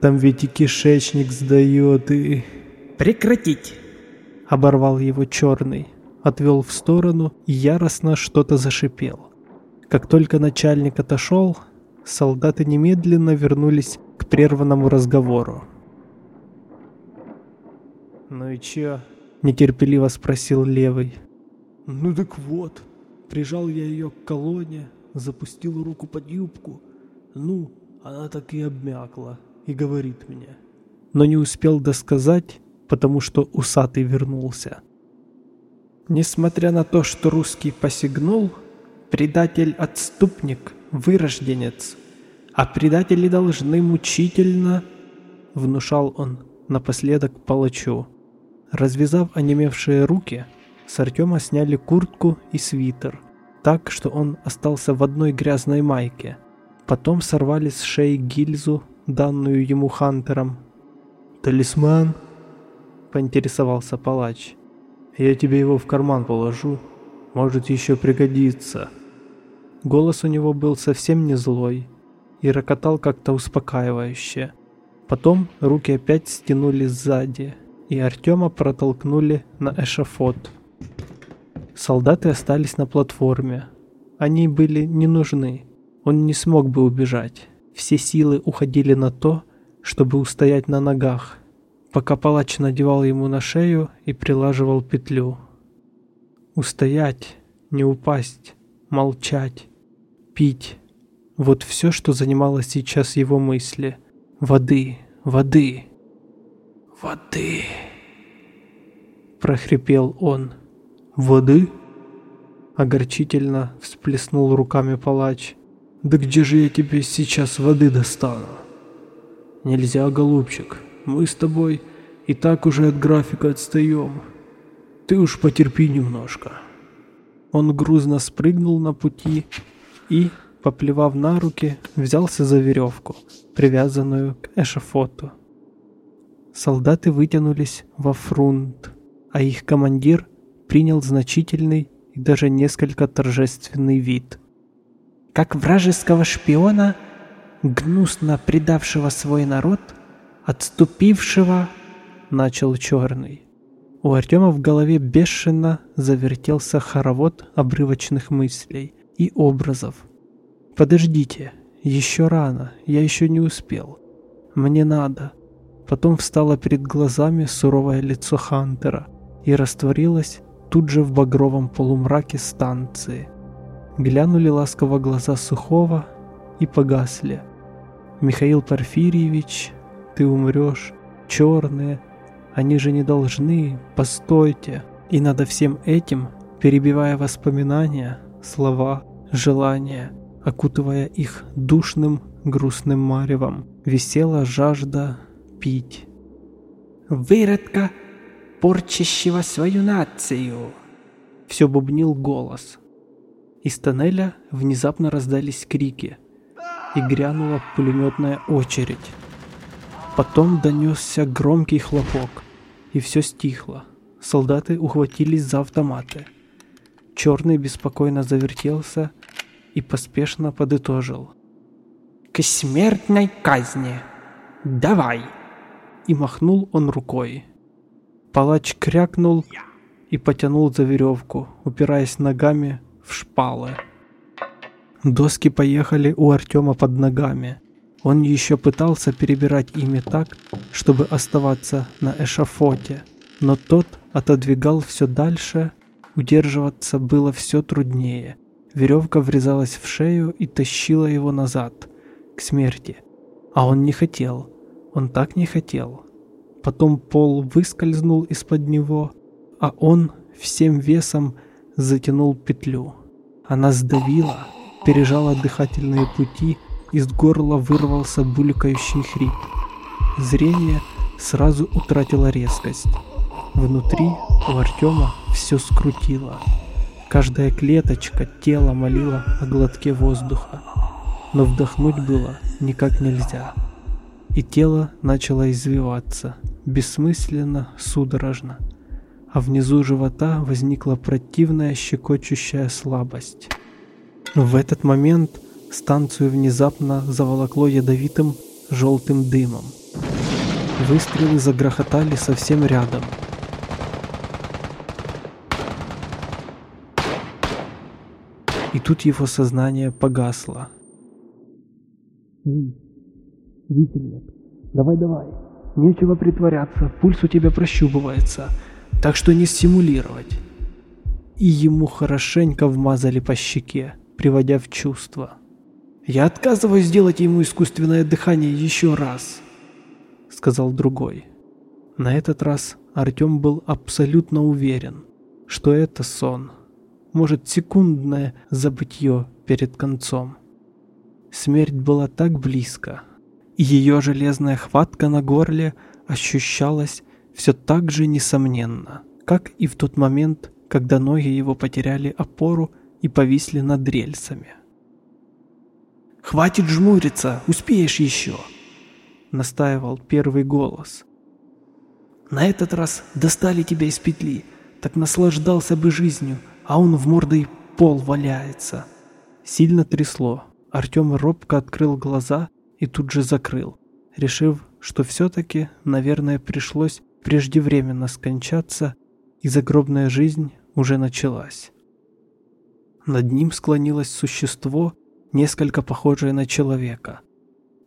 Там ведь и кишечник сдает, и... Прекратить! Оборвал его черный, отвел в сторону и яростно что-то зашипел. Как только начальник отошел, солдаты немедленно вернулись к прерванному разговору. «Ну и чё?» — нетерпеливо спросил Левый. «Ну так вот, прижал я ее к колонне, запустил руку под юбку. Ну, она так и обмякла, и говорит мне. Но не успел досказать, потому что усатый вернулся. Несмотря на то, что русский посягнул, предатель-отступник, вырожденец, а предатели должны мучительно, внушал он напоследок палачу. Развязав онемевшие руки, с Артема сняли куртку и свитер, так, что он остался в одной грязной майке. Потом сорвали с шеи гильзу, данную ему Хантером. «Талисман?» — поинтересовался палач. Я тебе его в карман положу. Может, еще пригодится». Голос у него был совсем не злой и рокотал как-то успокаивающе. Потом руки опять стянули сзади, и Артема протолкнули на эшафот. Солдаты остались на платформе. Они были не нужны. Он не смог бы убежать. Все силы уходили на то, чтобы устоять на ногах пока палач надевал ему на шею и прилаживал петлю. Устоять, не упасть, молчать, пить. Вот все, что занимало сейчас его мысли. Воды, воды, воды. Прохрипел он. Воды? Огорчительно всплеснул руками палач. Да где же я тебе сейчас воды достану? Нельзя, голубчик, мы с тобой и так уже от графика отстаем. Ты уж потерпи немножко». Он грузно спрыгнул на пути и, поплевав на руки, взялся за веревку, привязанную к эшафоту. Солдаты вытянулись во фрунт, а их командир принял значительный и даже несколько торжественный вид. Как вражеского шпиона, гнусно предавшего свой народ – отступившего, начал черный. У Артема в голове бешено завертелся хоровод обрывочных мыслей и образов. «Подождите, еще рано, я еще не успел. Мне надо». Потом встало перед глазами суровое лицо Хантера и растворилось тут же в багровом полумраке станции. Глянули ласково глаза Сухого и погасли. Михаил Порфирьевич ты умрешь. Черные, они же не должны, постойте. И надо всем этим, перебивая воспоминания, слова, желания, окутывая их душным, грустным маревом, висела жажда пить. «Выродка, порчащего свою нацию!» Все бубнил голос. Из тоннеля внезапно раздались крики, и грянула пулеметная очередь. Потом донесся громкий хлопок, и все стихло. Солдаты ухватились за автоматы. Черный беспокойно завертелся и поспешно подытожил. «К смертной казни! Давай!» И махнул он рукой. Палач крякнул и потянул за веревку, упираясь ногами в шпалы. Доски поехали у Артема под ногами. Он еще пытался перебирать ими так, чтобы оставаться на эшафоте, но тот отодвигал все дальше, удерживаться было все труднее. Веревка врезалась в шею и тащила его назад, к смерти. А он не хотел, он так не хотел. Потом пол выскользнул из-под него, а он всем весом затянул петлю. Она сдавила, пережала дыхательные пути из горла вырвался булькающий хрип. Зрение сразу утратило резкость. Внутри у Артема все скрутило. Каждая клеточка тела молила о глотке воздуха. Но вдохнуть было никак нельзя. И тело начало извиваться, бессмысленно, судорожно. А внизу живота возникла противная щекочущая слабость. В этот момент Станцию внезапно заволокло ядовитым желтым дымом. Выстрелы загрохотали совсем рядом. И тут его сознание погасло. Вительник, давай-давай, нечего притворяться, пульс у тебя прощупывается, так что не стимулировать. И ему хорошенько вмазали по щеке, приводя в чувство. Я отказываюсь сделать ему искусственное дыхание еще раз. сказал другой. На этот раз Артем был абсолютно уверен, что это сон. Может, секундное забытье перед концом. Смерть была так близко, и ее железная хватка на горле ощущалась все так же несомненно, как и в тот момент, когда ноги его потеряли опору и повисли над рельсами. «Хватит жмуриться, успеешь еще!» — настаивал первый голос. «На этот раз достали тебя из петли, так наслаждался бы жизнью, а он в мордой пол валяется». Сильно трясло. Артем робко открыл глаза и тут же закрыл, решив, что все-таки, наверное, пришлось преждевременно скончаться, и загробная жизнь уже началась. Над ним склонилось существо, несколько похожее на человека,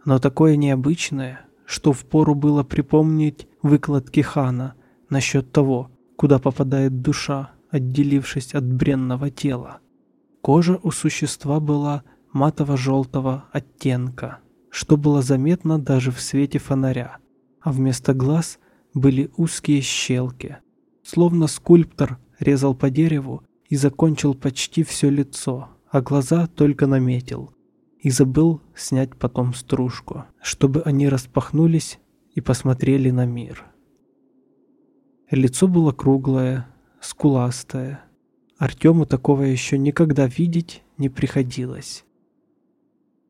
но такое необычное, что впору было припомнить выкладки хана насчет того, куда попадает душа, отделившись от бренного тела. Кожа у существа была матово-желтого оттенка, что было заметно даже в свете фонаря, а вместо глаз были узкие щелки. Словно скульптор резал по дереву и закончил почти все лицо, а глаза только наметил. И забыл снять потом стружку, чтобы они распахнулись и посмотрели на мир. Лицо было круглое, скуластое. Артему такого еще никогда видеть не приходилось.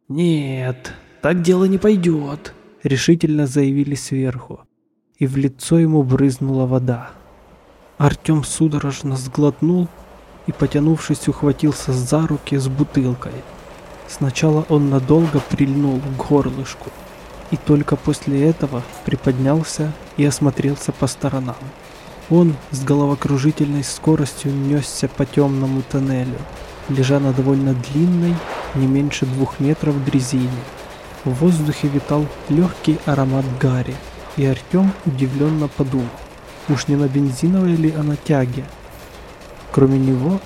«Нет, так дело не пойдет», — решительно заявили сверху, и в лицо ему брызнула вода. Артем судорожно сглотнул и, потянувшись, ухватился за руки с бутылкой. Сначала он надолго прильнул к горлышку, и только после этого приподнялся и осмотрелся по сторонам. Он с головокружительной скоростью несся по темному тоннелю, лежа на довольно длинной, не меньше двух метров дрезине. В воздухе витал легкий аромат гари, и Артем удивленно подумал, уж не на бензиновой ли она тяге. Кроме него,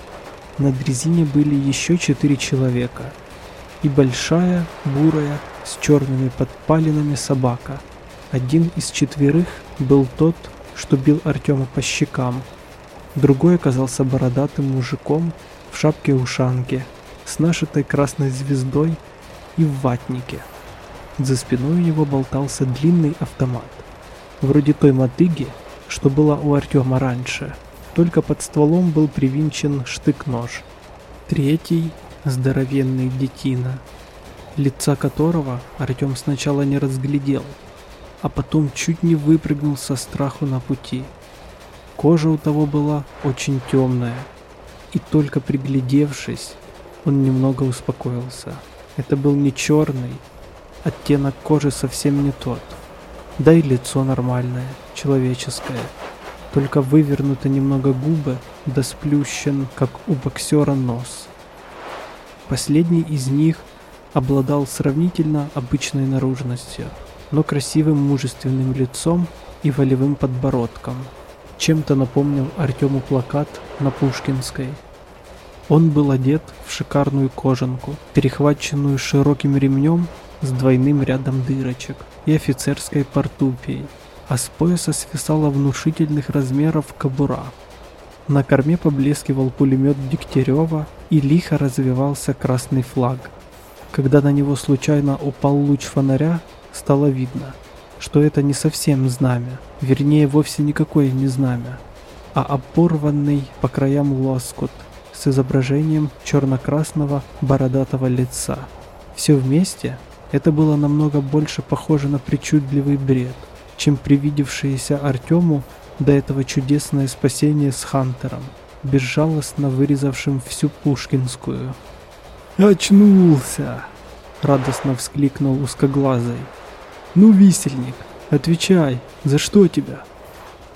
на дрезине были еще четыре человека и большая, бурая, с черными подпалинами собака. Один из четверых был тот, что бил Артема по щекам. Другой оказался бородатым мужиком в шапке-ушанке, с нашитой красной звездой и в ватнике. За спиной у него болтался длинный автомат. Вроде той мотыги, что была у Артема раньше, только под стволом был привинчен штык-нож. Третий — здоровенный детина, лица которого Артем сначала не разглядел — а потом чуть не выпрыгнул со страху на пути. Кожа у того была очень темная, и только приглядевшись, он немного успокоился. Это был не черный, оттенок кожи совсем не тот. Да и лицо нормальное, человеческое. Только вывернуты немного губы, да сплющен, как у боксера, нос. Последний из них обладал сравнительно обычной наружностью – но красивым мужественным лицом и волевым подбородком. Чем-то напомнил Артему плакат на Пушкинской. Он был одет в шикарную кожанку, перехваченную широким ремнем с двойным рядом дырочек и офицерской портупией, а с пояса свисала внушительных размеров кобура. На корме поблескивал пулемет Дегтярева и лихо развивался красный флаг. Когда на него случайно упал луч фонаря, стало видно, что это не совсем знамя, вернее вовсе никакое не знамя, а оборванный по краям лоскут с изображением черно-красного бородатого лица. Все вместе это было намного больше похоже на причудливый бред, чем привидевшееся Артему до этого чудесное спасение с Хантером, безжалостно вырезавшим всю Пушкинскую. «Очнулся!» — радостно вскликнул узкоглазый. «Ну, висельник, отвечай, за что тебя?»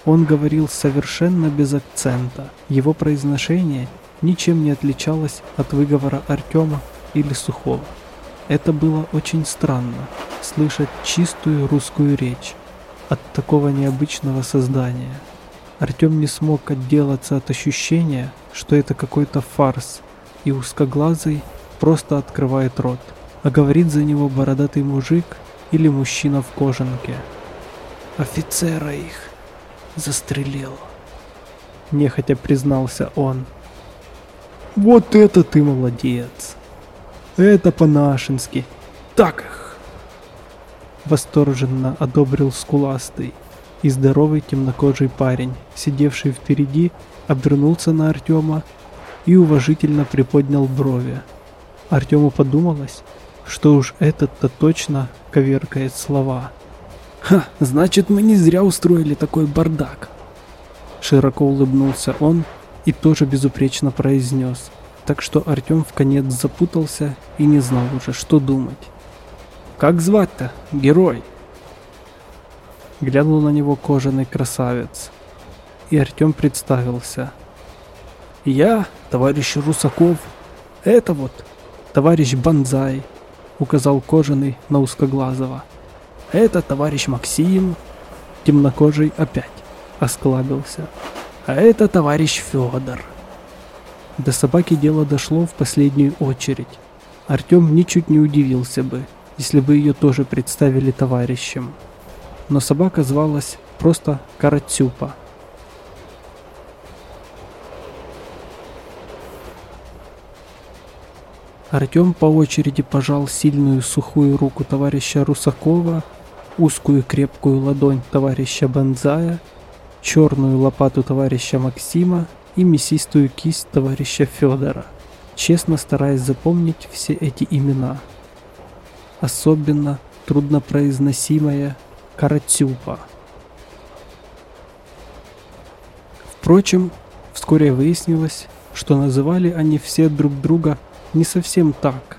Он говорил совершенно без акцента. Его произношение ничем не отличалось от выговора Артема или Сухого. Это было очень странно, слышать чистую русскую речь от такого необычного создания. Артем не смог отделаться от ощущения, что это какой-то фарс, и узкоглазый просто открывает рот, а говорит за него бородатый мужик или мужчина в кожанке. офицера их застрелил. Нехотя признался он. Вот это ты молодец. Это по-нашенски. Так их. Восторженно одобрил скуластый и здоровый темнокожий парень, сидевший впереди, обернулся на Артема и уважительно приподнял брови. Артему подумалось, что уж этот-то точно коверкает слова. «Ха, значит мы не зря устроили такой бардак!» Широко улыбнулся он и тоже безупречно произнес, так что Артем в конец запутался и не знал уже, что думать. «Как звать-то, герой?» Глянул на него кожаный красавец, и Артем представился. «Я, товарищ Русаков, это вот, товарищ Банзай», указал кожаный на узкоглазого. «Это товарищ Максим», темнокожий опять осклабился. «А это товарищ Федор». До собаки дело дошло в последнюю очередь. Артем ничуть не удивился бы, если бы ее тоже представили товарищем. Но собака звалась просто Каратюпа. Артем по очереди пожал сильную сухую руку товарища Русакова, узкую крепкую ладонь товарища Бонзая, черную лопату товарища Максима и мясистую кисть товарища Федора, честно стараясь запомнить все эти имена. Особенно труднопроизносимая Каратюпа. Впрочем, вскоре выяснилось, что называли они все друг друга не совсем так.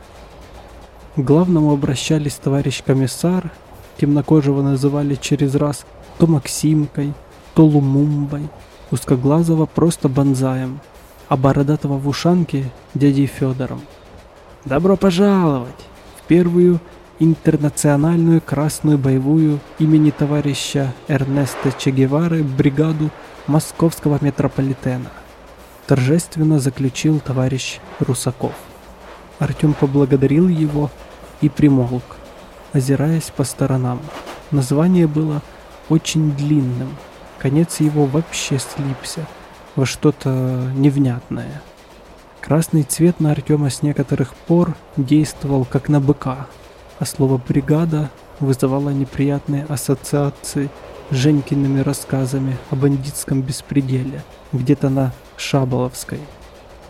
К главному обращались товарищ комиссар, темнокожего называли через раз то Максимкой, то Лумумбой, узкоглазого просто Бонзаем, а бородатого в ушанке дядей Федором. Добро пожаловать в первую интернациональную красную боевую имени товарища Эрнеста Че Гевары бригаду московского метрополитена. Торжественно заключил товарищ Русаков. Артем поблагодарил его и примолк, озираясь по сторонам. Название было очень длинным, конец его вообще слипся во что-то невнятное. Красный цвет на Артема с некоторых пор действовал как на быка, а слово «бригада» вызывало неприятные ассоциации с Женькиными рассказами о бандитском беспределе где-то на Шаболовской.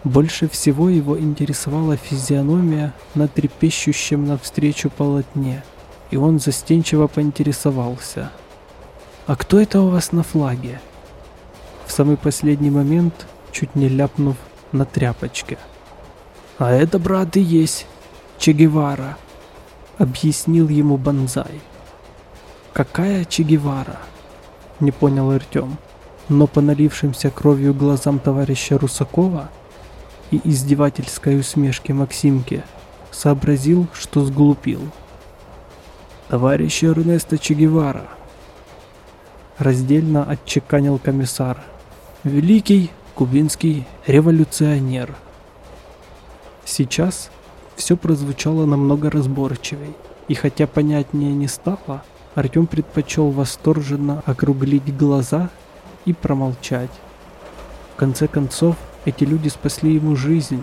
Больше всего его интересовала физиономия на трепещущем навстречу полотне, и он застенчиво поинтересовался. «А кто это у вас на флаге?» В самый последний момент, чуть не ляпнув на тряпочке. «А это, брат, и есть Че Гевара», — объяснил ему Банзай. «Какая Че Гевара?» — не понял Артем. Но по налившимся кровью глазам товарища Русакова и издевательской усмешке Максимки сообразил, что сглупил. «Товарищ Эрнесто Че Гевара», — раздельно отчеканил комиссар, — «великий кубинский революционер». Сейчас все прозвучало намного разборчивей, и хотя понятнее не стало, Артем предпочел восторженно округлить глаза и промолчать. В конце концов, эти люди спасли ему жизнь,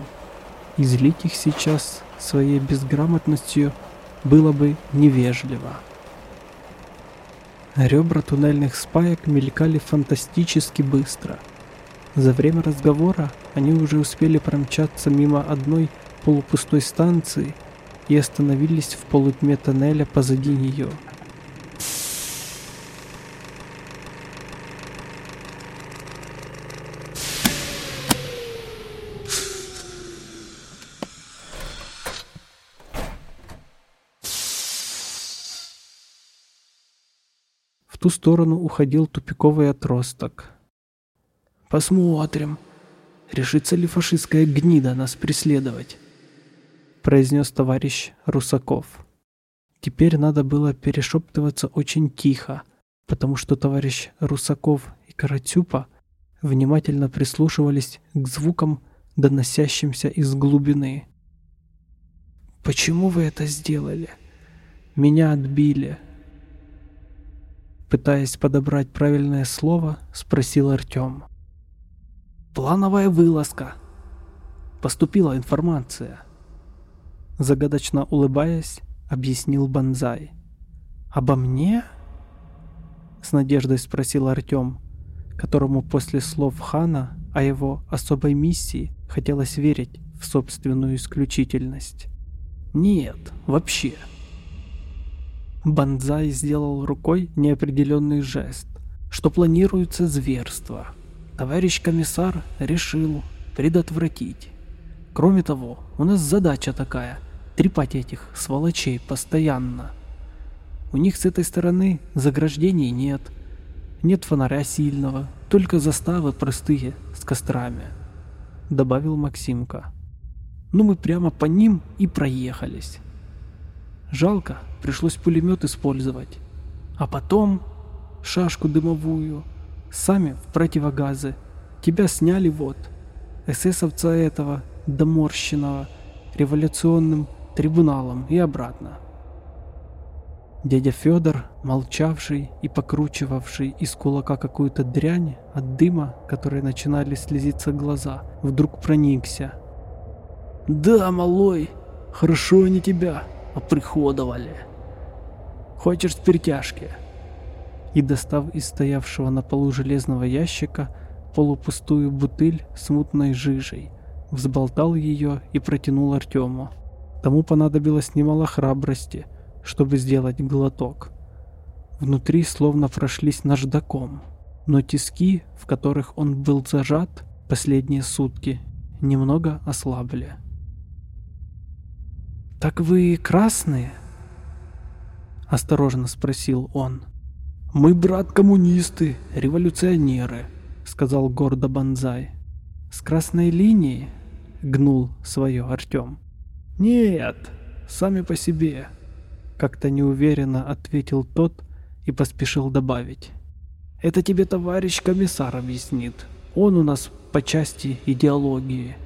и злить их сейчас своей безграмотностью было бы невежливо. Ребра туннельных спаек мелькали фантастически быстро. За время разговора они уже успели промчаться мимо одной полупустой станции и остановились в полутьме тоннеля позади нее. Ту сторону уходил тупиковый отросток. «Посмотрим, решится ли фашистская гнида нас преследовать», произнес товарищ Русаков. Теперь надо было перешептываться очень тихо, потому что товарищ Русаков и Каратюпа внимательно прислушивались к звукам, доносящимся из глубины. «Почему вы это сделали? Меня отбили. Пытаясь подобрать правильное слово, спросил Артем. «Плановая вылазка!» Поступила информация. Загадочно улыбаясь, объяснил Банзай. «Обо мне?» С надеждой спросил Артем, которому после слов Хана о его особой миссии хотелось верить в собственную исключительность. «Нет, вообще». Банзай сделал рукой неопределенный жест, что планируется зверство. Товарищ комиссар решил предотвратить. Кроме того, у нас задача такая – трепать этих сволочей постоянно. У них с этой стороны заграждений нет, нет фонаря сильного, только заставы простые с кострами, добавил Максимка. Ну мы прямо по ним и проехались. Жалко, пришлось пулемет использовать. А потом шашку дымовую, сами в противогазы. Тебя сняли вот, эсэсовца этого, доморщенного, революционным трибуналом и обратно. Дядя Федор, молчавший и покручивавший из кулака какую-то дрянь от дыма, которой начинали слезиться глаза, вдруг проникся. «Да, малой, хорошо они тебя оприходовали. Хочешь спиртяшки?» И достав из стоявшего на полу железного ящика полупустую бутыль с мутной жижей, взболтал ее и протянул Артему. Тому понадобилось немало храбрости, чтобы сделать глоток. Внутри словно прошлись наждаком, но тиски, в которых он был зажат последние сутки, немного ослабли. «Так вы красные?» — осторожно спросил он. «Мы, брат, коммунисты, революционеры», — сказал гордо Банзай. «С красной линии?» — гнул свое Артем. «Нет, сами по себе», — как-то неуверенно ответил тот и поспешил добавить. «Это тебе товарищ комиссар объяснит. Он у нас по части идеологии».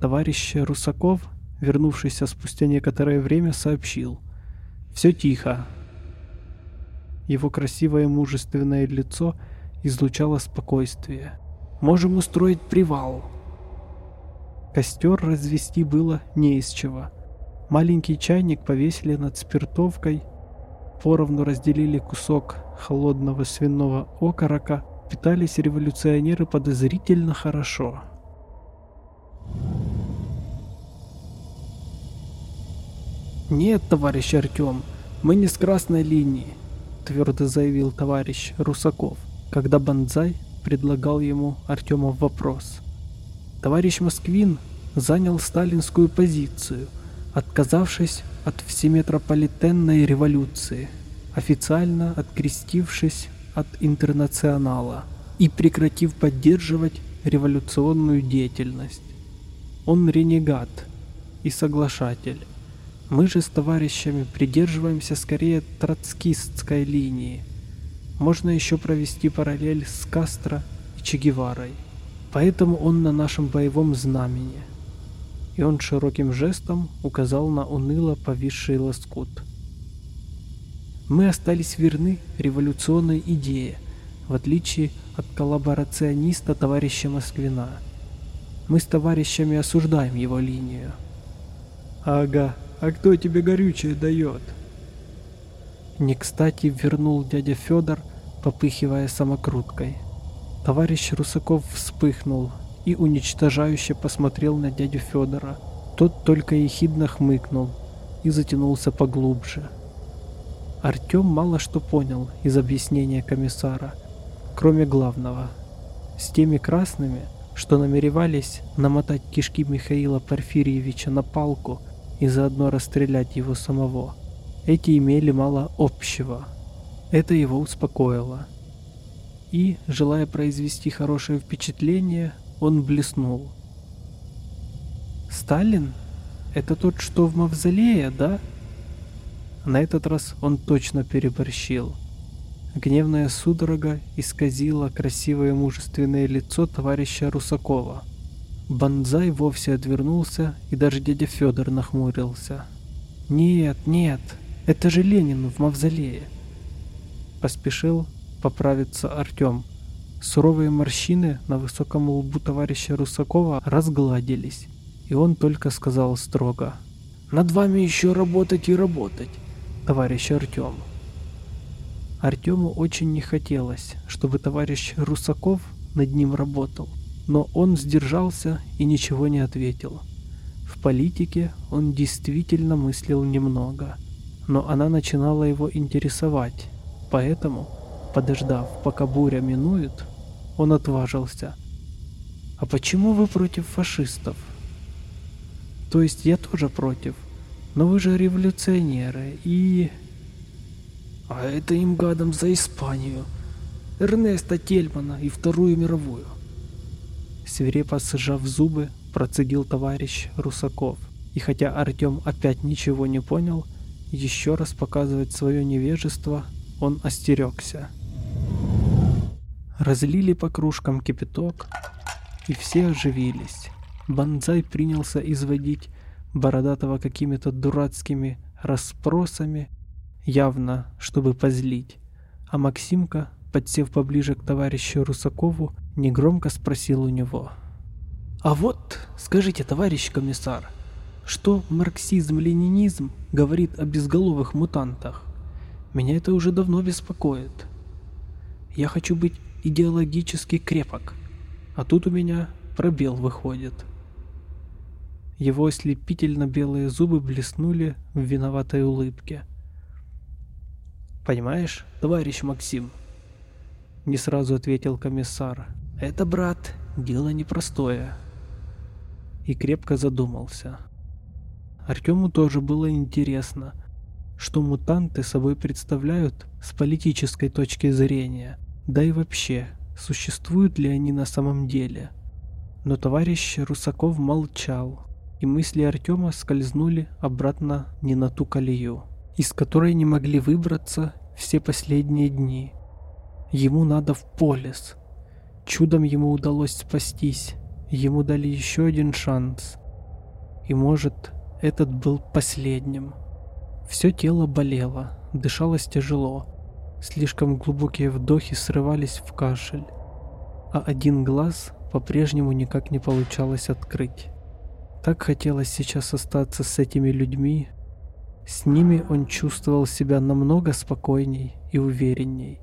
Товарищ Русаков вернувшийся спустя некоторое время, сообщил. «Все тихо». Его красивое мужественное лицо излучало спокойствие. «Можем устроить привал». Костер развести было не из чего. Маленький чайник повесили над спиртовкой, поровну разделили кусок холодного свиного окорока, питались революционеры подозрительно хорошо. «Нет, товарищ Артем, мы не с красной линии», — твердо заявил товарищ Русаков, когда Банзай предлагал ему Артемов вопрос. Товарищ Москвин занял сталинскую позицию, отказавшись от всеметрополитенной революции, официально открестившись от интернационала и прекратив поддерживать революционную деятельность. Он ренегат и соглашатель. Мы же с товарищами придерживаемся скорее троцкистской линии. Можно еще провести параллель с Кастро и Че Геварой. Поэтому он на нашем боевом знамени. И он широким жестом указал на уныло повисший лоскут. Мы остались верны революционной идее, в отличие от коллаборациониста товарища Москвина. Мы с товарищами осуждаем его линию. Ага, а кто тебе горючее дает?» Не кстати вернул дядя Федор, попыхивая самокруткой. Товарищ Русаков вспыхнул и уничтожающе посмотрел на дядю Федора. Тот только ехидно хмыкнул и затянулся поглубже. Артем мало что понял из объяснения комиссара, кроме главного. С теми красными, что намеревались намотать кишки Михаила Порфирьевича на палку и заодно расстрелять его самого. Эти имели мало общего. Это его успокоило. И, желая произвести хорошее впечатление, он блеснул. «Сталин? Это тот, что в мавзолее, да?» На этот раз он точно переборщил. Гневная судорога исказила красивое мужественное лицо товарища Русакова. Банзай вовсе отвернулся, и даже дядя Федор нахмурился. «Нет, нет, это же Ленин в мавзолее». Поспешил поправиться Артем. Суровые морщины на высоком лбу товарища Русакова разгладились, и он только сказал строго. «Над вами еще работать и работать, товарищ Артем». Артему очень не хотелось, чтобы товарищ Русаков над ним работал, но он сдержался и ничего не ответил. В политике он действительно мыслил немного, но она начинала его интересовать, поэтому, подождав, пока буря минует, он отважился. «А почему вы против фашистов?» «То есть я тоже против, но вы же революционеры и...» А это им гадом за Испанию. Эрнеста Тельмана и Вторую мировую. Свирепо сжав зубы, процедил товарищ Русаков. И хотя Артем опять ничего не понял, еще раз показывать свое невежество он остерегся. Разлили по кружкам кипяток, и все оживились. Банзай принялся изводить Бородатого какими-то дурацкими расспросами явно, чтобы позлить. А Максимка, подсев поближе к товарищу Русакову, негромко спросил у него. «А вот, скажите, товарищ комиссар, что марксизм-ленинизм говорит о безголовых мутантах? Меня это уже давно беспокоит. Я хочу быть идеологически крепок, а тут у меня пробел выходит». Его ослепительно белые зубы блеснули в виноватой улыбке – Понимаешь, товарищ Максим? Не сразу ответил комиссар. Это, брат, дело непростое. И крепко задумался. Артему тоже было интересно, что мутанты собой представляют с политической точки зрения, да и вообще, существуют ли они на самом деле. Но товарищ Русаков молчал, и мысли Артема скользнули обратно не на ту колею из которой не могли выбраться все последние дни. Ему надо в полис. Чудом ему удалось спастись. Ему дали еще один шанс. И может, этот был последним. Все тело болело, дышалось тяжело. Слишком глубокие вдохи срывались в кашель. А один глаз по-прежнему никак не получалось открыть. Так хотелось сейчас остаться с этими людьми, с ними он чувствовал себя намного спокойней и уверенней.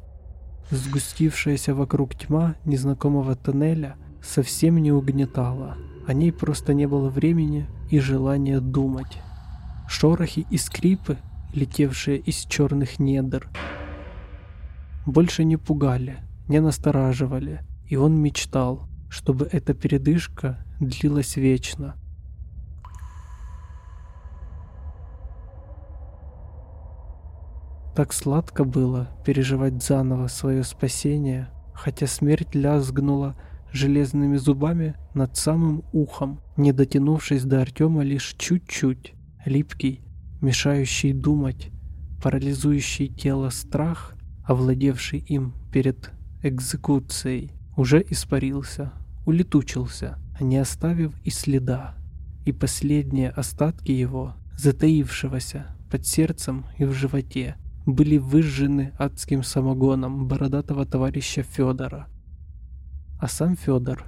Сгустившаяся вокруг тьма незнакомого тоннеля совсем не угнетала. О ней просто не было времени и желания думать. Шорохи и скрипы, летевшие из черных недр, больше не пугали, не настораживали, и он мечтал, чтобы эта передышка длилась вечно – Так сладко было переживать заново свое спасение, хотя смерть лязгнула железными зубами над самым ухом, не дотянувшись до Артема лишь чуть-чуть, липкий, мешающий думать, парализующий тело страх, овладевший им перед экзекуцией, уже испарился, улетучился, не оставив и следа. И последние остатки его, затаившегося под сердцем и в животе, были выжжены адским самогоном бородатого товарища Федора. А сам Федор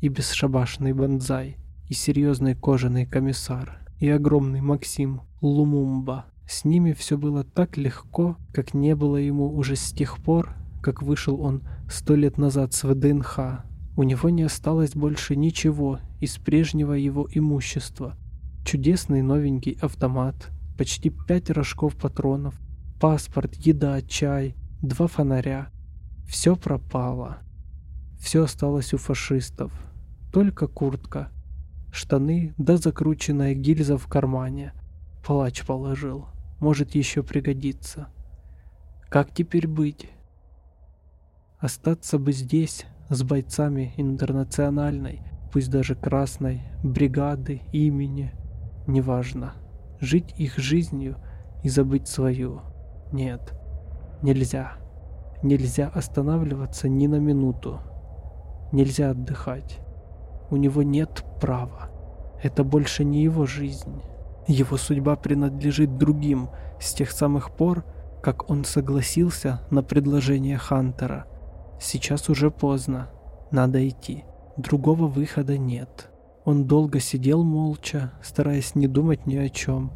и бесшабашный Бонзай, и серьезный кожаный комиссар, и огромный Максим Лумумба. С ними все было так легко, как не было ему уже с тех пор, как вышел он сто лет назад с ВДНХ. У него не осталось больше ничего из прежнего его имущества. Чудесный новенький автомат, почти пять рожков патронов, Паспорт, еда, чай, два фонаря. Все пропало. Все осталось у фашистов. Только куртка, штаны да закрученная гильза в кармане. Палач положил. Может еще пригодится. Как теперь быть? Остаться бы здесь с бойцами интернациональной, пусть даже красной, бригады, имени. Неважно. Жить их жизнью и забыть свою. Нет, нельзя. Нельзя останавливаться ни на минуту. Нельзя отдыхать. У него нет права. Это больше не его жизнь. Его судьба принадлежит другим с тех самых пор, как он согласился на предложение Хантера. Сейчас уже поздно, надо идти. Другого выхода нет. Он долго сидел молча, стараясь не думать ни о чем,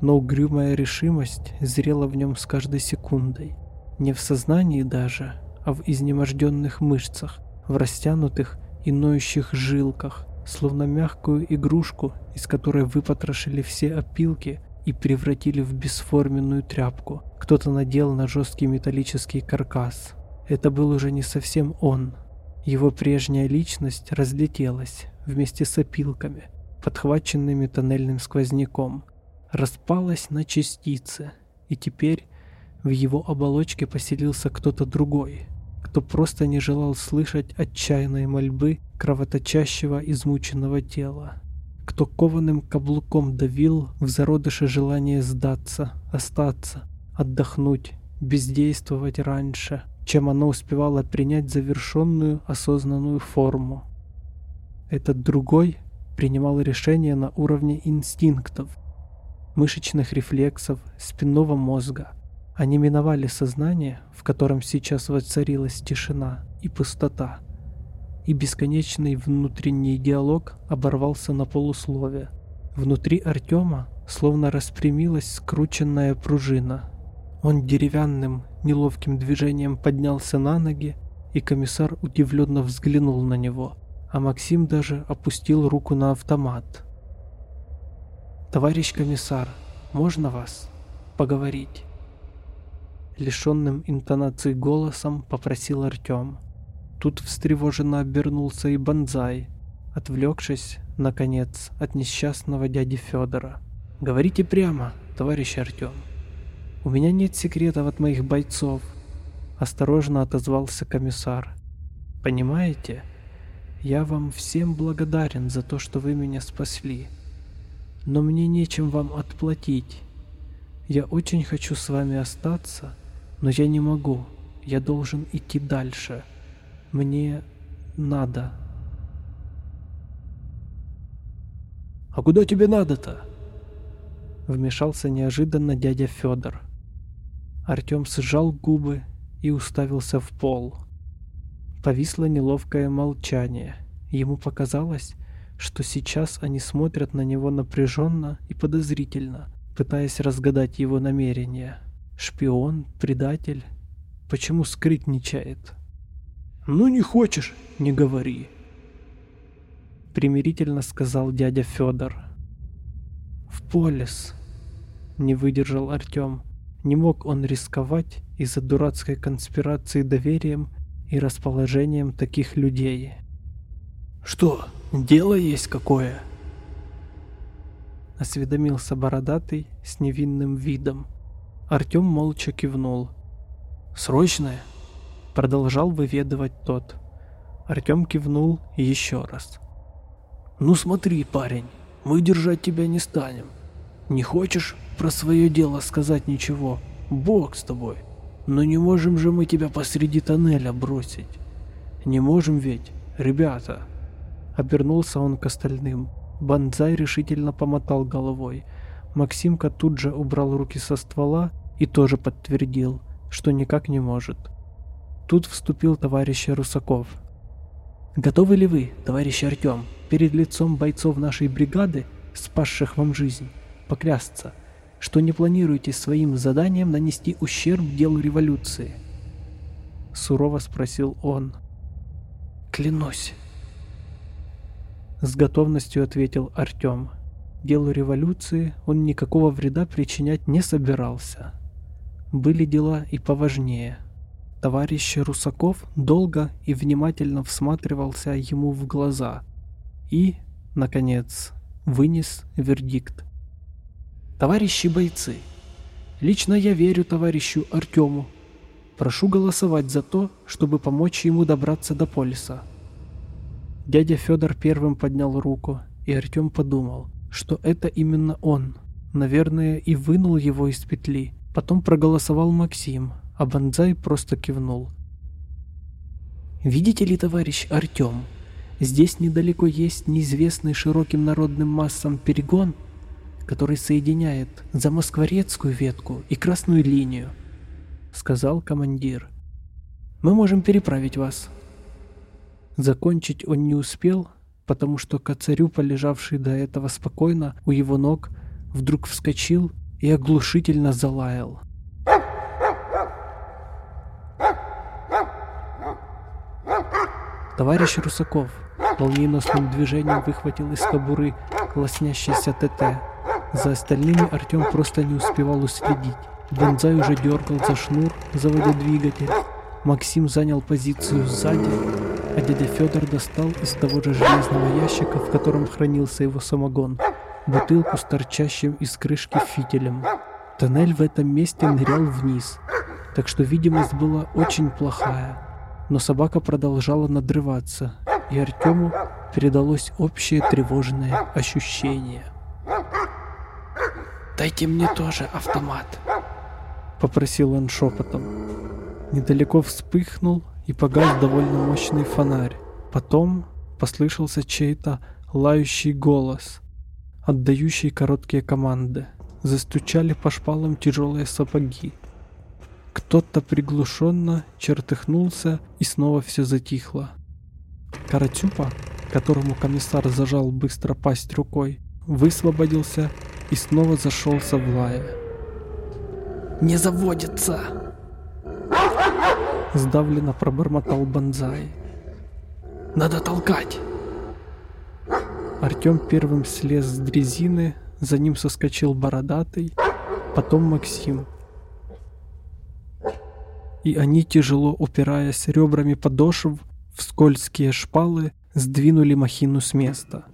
но угрюмая решимость зрела в нем с каждой секундой. Не в сознании даже, а в изнеможденных мышцах, в растянутых и ноющих жилках, словно мягкую игрушку, из которой выпотрошили все опилки и превратили в бесформенную тряпку. Кто-то надел на жесткий металлический каркас. Это был уже не совсем он. Его прежняя личность разлетелась вместе с опилками, подхваченными тоннельным сквозняком, распалась на частицы, и теперь в его оболочке поселился кто-то другой, кто просто не желал слышать отчаянной мольбы кровоточащего измученного тела, кто кованым каблуком давил в зародыше желание сдаться, остаться, отдохнуть, бездействовать раньше, чем оно успевало принять завершенную осознанную форму. Этот другой принимал решения на уровне инстинктов, мышечных рефлексов, спинного мозга – они миновали сознание, в котором сейчас воцарилась тишина и пустота, и бесконечный внутренний диалог оборвался на полуслове. Внутри Артема словно распрямилась скрученная пружина. Он деревянным, неловким движением поднялся на ноги, и комиссар удивленно взглянул на него, а Максим даже опустил руку на автомат. «Товарищ комиссар, можно вас поговорить?» лишенным интонации голосом попросил Артем. Тут встревоженно обернулся и Бонзай, отвлекшись, наконец, от несчастного дяди Федора. «Говорите прямо, товарищ Артем. У меня нет секретов от моих бойцов», — осторожно отозвался комиссар. «Понимаете, я вам всем благодарен за то, что вы меня спасли. Но мне нечем вам отплатить. Я очень хочу с вами остаться но я не могу. Я должен идти дальше. Мне надо. А куда тебе надо-то? Вмешался неожиданно дядя Федор. Артем сжал губы и уставился в пол. Повисло неловкое молчание. Ему показалось, что сейчас они смотрят на него напряженно и подозрительно, пытаясь разгадать его намерения. Шпион, предатель. Почему скрытничает? Ну не хочешь, не говори. Примирительно сказал дядя Федор. В полис. Не выдержал Артем. Не мог он рисковать из-за дурацкой конспирации доверием и расположением таких людей. «Что, дело есть какое?» Осведомился бородатый с невинным видом. Артем молча кивнул. «Срочное?» Продолжал выведывать тот. Артем кивнул еще раз. «Ну смотри, парень, мы держать тебя не станем. Не хочешь про свое дело сказать ничего? Бог с тобой. Но не можем же мы тебя посреди тоннеля бросить. Не можем ведь, ребята?» Обернулся он к остальным. Банзай решительно помотал головой. Максимка тут же убрал руки со ствола и тоже подтвердил, что никак не может. Тут вступил товарищ Русаков. «Готовы ли вы, товарищ Артем, перед лицом бойцов нашей бригады, спасших вам жизнь, поклясться, что не планируете своим заданием нанести ущерб делу революции?» Сурово спросил он. «Клянусь!» С готовностью ответил Артем. Делу революции он никакого вреда причинять не собирался. Были дела и поважнее. Товарищ Русаков долго и внимательно всматривался ему в глаза и, наконец, вынес вердикт. «Товарищи бойцы, лично я верю товарищу Артему. Прошу голосовать за то, чтобы помочь ему добраться до полиса». Дядя Федор первым поднял руку, и Артем подумал – что это именно он. Наверное, и вынул его из петли. Потом проголосовал Максим, а Бонзай просто кивнул. «Видите ли, товарищ Артем, здесь недалеко есть неизвестный широким народным массам перегон, который соединяет Замоскворецкую ветку и Красную линию. — сказал командир. «Мы можем переправить вас». Закончить он не успел, потому что Коцарю, полежавший до этого спокойно у его ног, вдруг вскочил и оглушительно залаял. Товарищ Русаков молниеносным движением выхватил из кобуры лоснящийся ТТ. За остальными Артем просто не успевал уследить. Бонзай уже дергал за шнур, заводя двигатель. Максим занял позицию сзади, а дядя Федор достал из того же железного ящика, в котором хранился его самогон, бутылку с торчащим из крышки фитилем. Тоннель в этом месте нырял вниз, так что видимость была очень плохая. Но собака продолжала надрываться, и Артему передалось общее тревожное ощущение. «Дайте мне тоже автомат», — попросил он шепотом. Недалеко вспыхнул и погас довольно мощный фонарь. Потом послышался чей-то лающий голос, отдающий короткие команды. Застучали по шпалам тяжелые сапоги. Кто-то приглушенно чертыхнулся, и снова все затихло. Каратюпа, которому комиссар зажал быстро пасть рукой, высвободился и снова зашелся в лае. «Не заводится!» Сдавленно пробормотал Бонзай. «Надо толкать!» Артем первым слез с дрезины, за ним соскочил бородатый, потом Максим. И они, тяжело упираясь ребрами подошв в скользкие шпалы, сдвинули махину с места.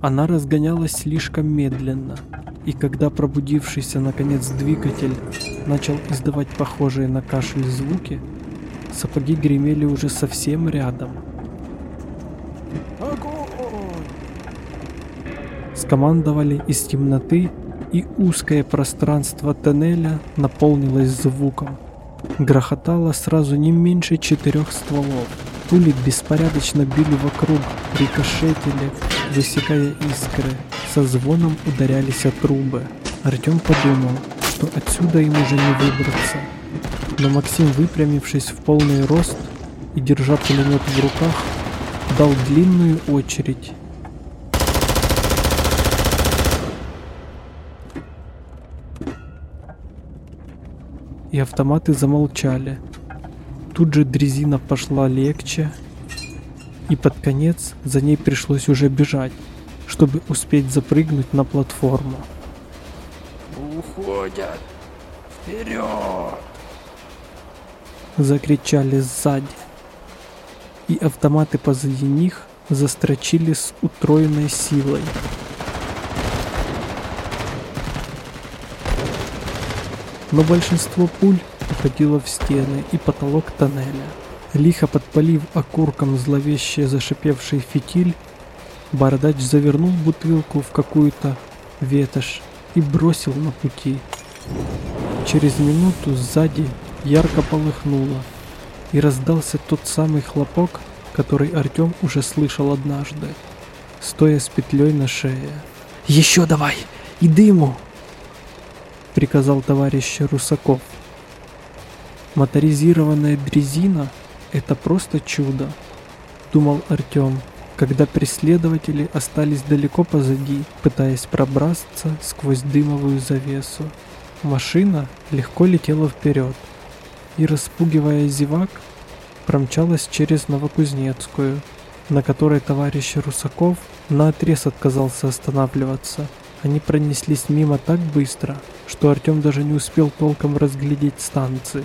Она разгонялась слишком медленно, и когда пробудившийся наконец двигатель начал издавать похожие на кашель звуки, сапоги гремели уже совсем рядом. Скомандовали из темноты, и узкое пространство тоннеля наполнилось звуком. Грохотало сразу не меньше четырех стволов. Пули беспорядочно били вокруг, рикошетили, высекая искры. Со звоном ударялись о трубы. Артем подумал, что отсюда им уже не выбраться. Но Максим, выпрямившись в полный рост и держа пулемет в руках, дал длинную очередь. И автоматы замолчали. Тут же дрезина пошла легче, и под конец за ней пришлось уже бежать, чтобы успеть запрыгнуть на платформу. «Уходят! Вперед!» Закричали сзади, и автоматы позади них застрочили с утроенной силой. Но большинство пуль уходило в стены и потолок тоннеля. Лихо подпалив окурком зловеще зашипевший фитиль, Бородач завернул бутылку в какую-то ветошь и бросил на пути. Через минуту сзади ярко полыхнуло, и раздался тот самый хлопок, который Артем уже слышал однажды, стоя с петлей на шее. «Еще давай! И дыму!» — приказал товарищ Русаков. Моторизированная дрезина — это просто чудо, думал Артем, когда преследователи остались далеко позади, пытаясь пробраться сквозь дымовую завесу. Машина легко летела вперед и, распугивая зевак, промчалась через Новокузнецкую, на которой товарищ Русаков наотрез отказался останавливаться. Они пронеслись мимо так быстро, что Артем даже не успел толком разглядеть станции.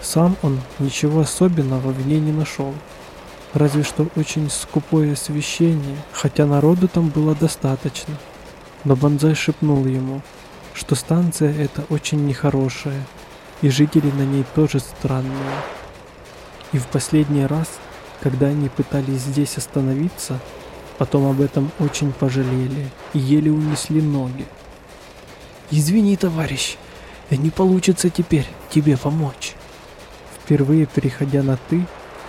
Сам он ничего особенного в ней не нашел. Разве что очень скупое освещение, хотя народу там было достаточно. Но Бонзай шепнул ему, что станция эта очень нехорошая, и жители на ней тоже странные. И в последний раз, когда они пытались здесь остановиться, потом об этом очень пожалели и еле унесли ноги. «Извини, товарищ, не получится теперь тебе помочь». Впервые переходя на «ты»,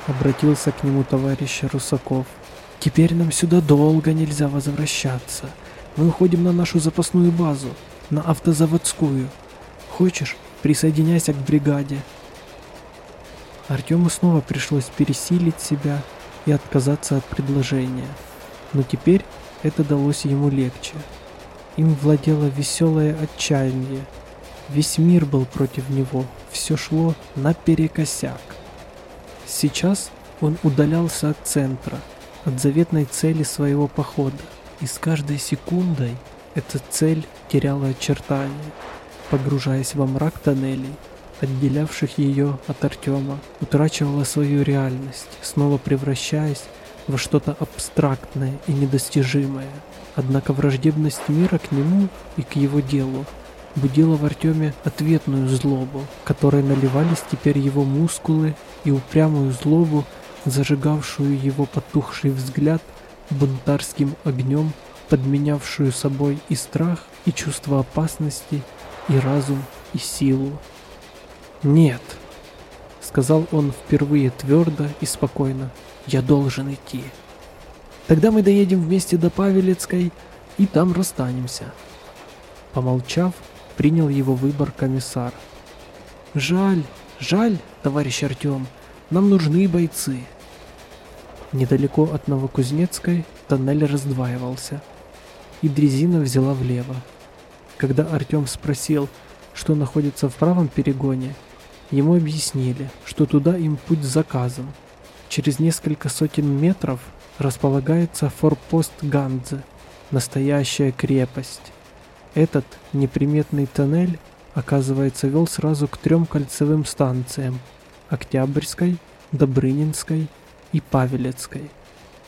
обратился к нему товарищ Русаков. «Теперь нам сюда долго нельзя возвращаться. Мы уходим на нашу запасную базу, на автозаводскую. Хочешь, присоединяйся к бригаде. Артему снова пришлось пересилить себя и отказаться от предложения. Но теперь это далось ему легче. Им владело веселое отчаяние. Весь мир был против него, все шло наперекосяк. Сейчас он удалялся от центра, от заветной цели своего похода, и с каждой секундой эта цель теряла очертания, погружаясь во мрак тоннелей, отделявших ее от Артема, утрачивала свою реальность, снова превращаясь во что-то абстрактное и недостижимое. Однако враждебность мира к нему и к его делу будила в Артеме ответную злобу, которой наливались теперь его мускулы и упрямую злобу, зажигавшую его потухший взгляд бунтарским огнем, подменявшую собой и страх, и чувство опасности, и разум, и силу. «Нет», — сказал он впервые твердо и спокойно, — «я должен идти. Тогда мы доедем вместе до Павелецкой и там расстанемся». Помолчав, принял его выбор комиссар. «Жаль, жаль, товарищ Артем, нам нужны бойцы». Недалеко от Новокузнецкой тоннель раздваивался, и дрезина взяла влево. Когда Артем спросил, что находится в правом перегоне, Ему объяснили, что туда им путь заказан. Через несколько сотен метров располагается форпост Ганзе, настоящая крепость. Этот неприметный тоннель, оказывается, вел сразу к трем кольцевым станциям – Октябрьской, Добрынинской и Павелецкой.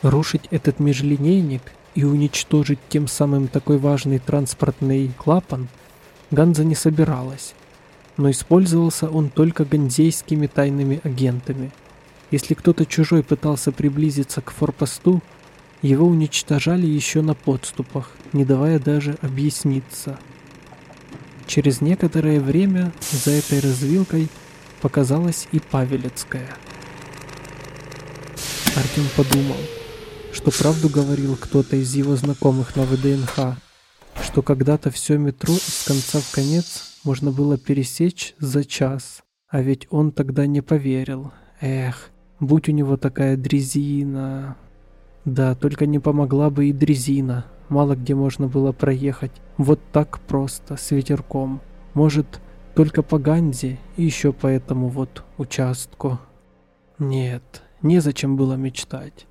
Рушить этот межлинейник и уничтожить тем самым такой важный транспортный клапан Ганза не собиралась, но использовался он только ганзейскими тайными агентами. Если кто-то чужой пытался приблизиться к форпосту, его уничтожали еще на подступах, не давая даже объясниться. Через некоторое время за этой развилкой показалась и Павелецкая. Артем подумал, что правду говорил кто-то из его знакомых на ВДНХ, что когда-то все метро из конца в конец можно было пересечь за час. А ведь он тогда не поверил. Эх, будь у него такая дрезина. Да, только не помогла бы и дрезина. Мало где можно было проехать. Вот так просто, с ветерком. Может, только по Ганзе и еще по этому вот участку. Нет, незачем было мечтать.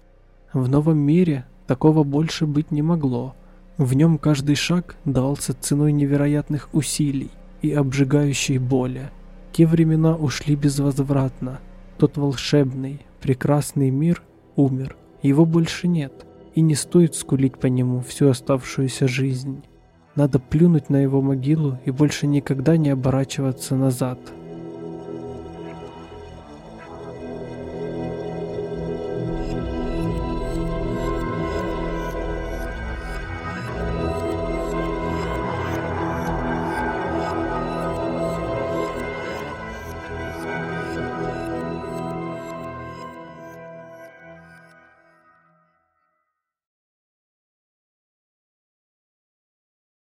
В новом мире такого больше быть не могло. В нем каждый шаг давался ценой невероятных усилий и обжигающей боли. Те времена ушли безвозвратно. Тот волшебный, прекрасный мир умер. Его больше нет, и не стоит скулить по нему всю оставшуюся жизнь. Надо плюнуть на его могилу и больше никогда не оборачиваться назад.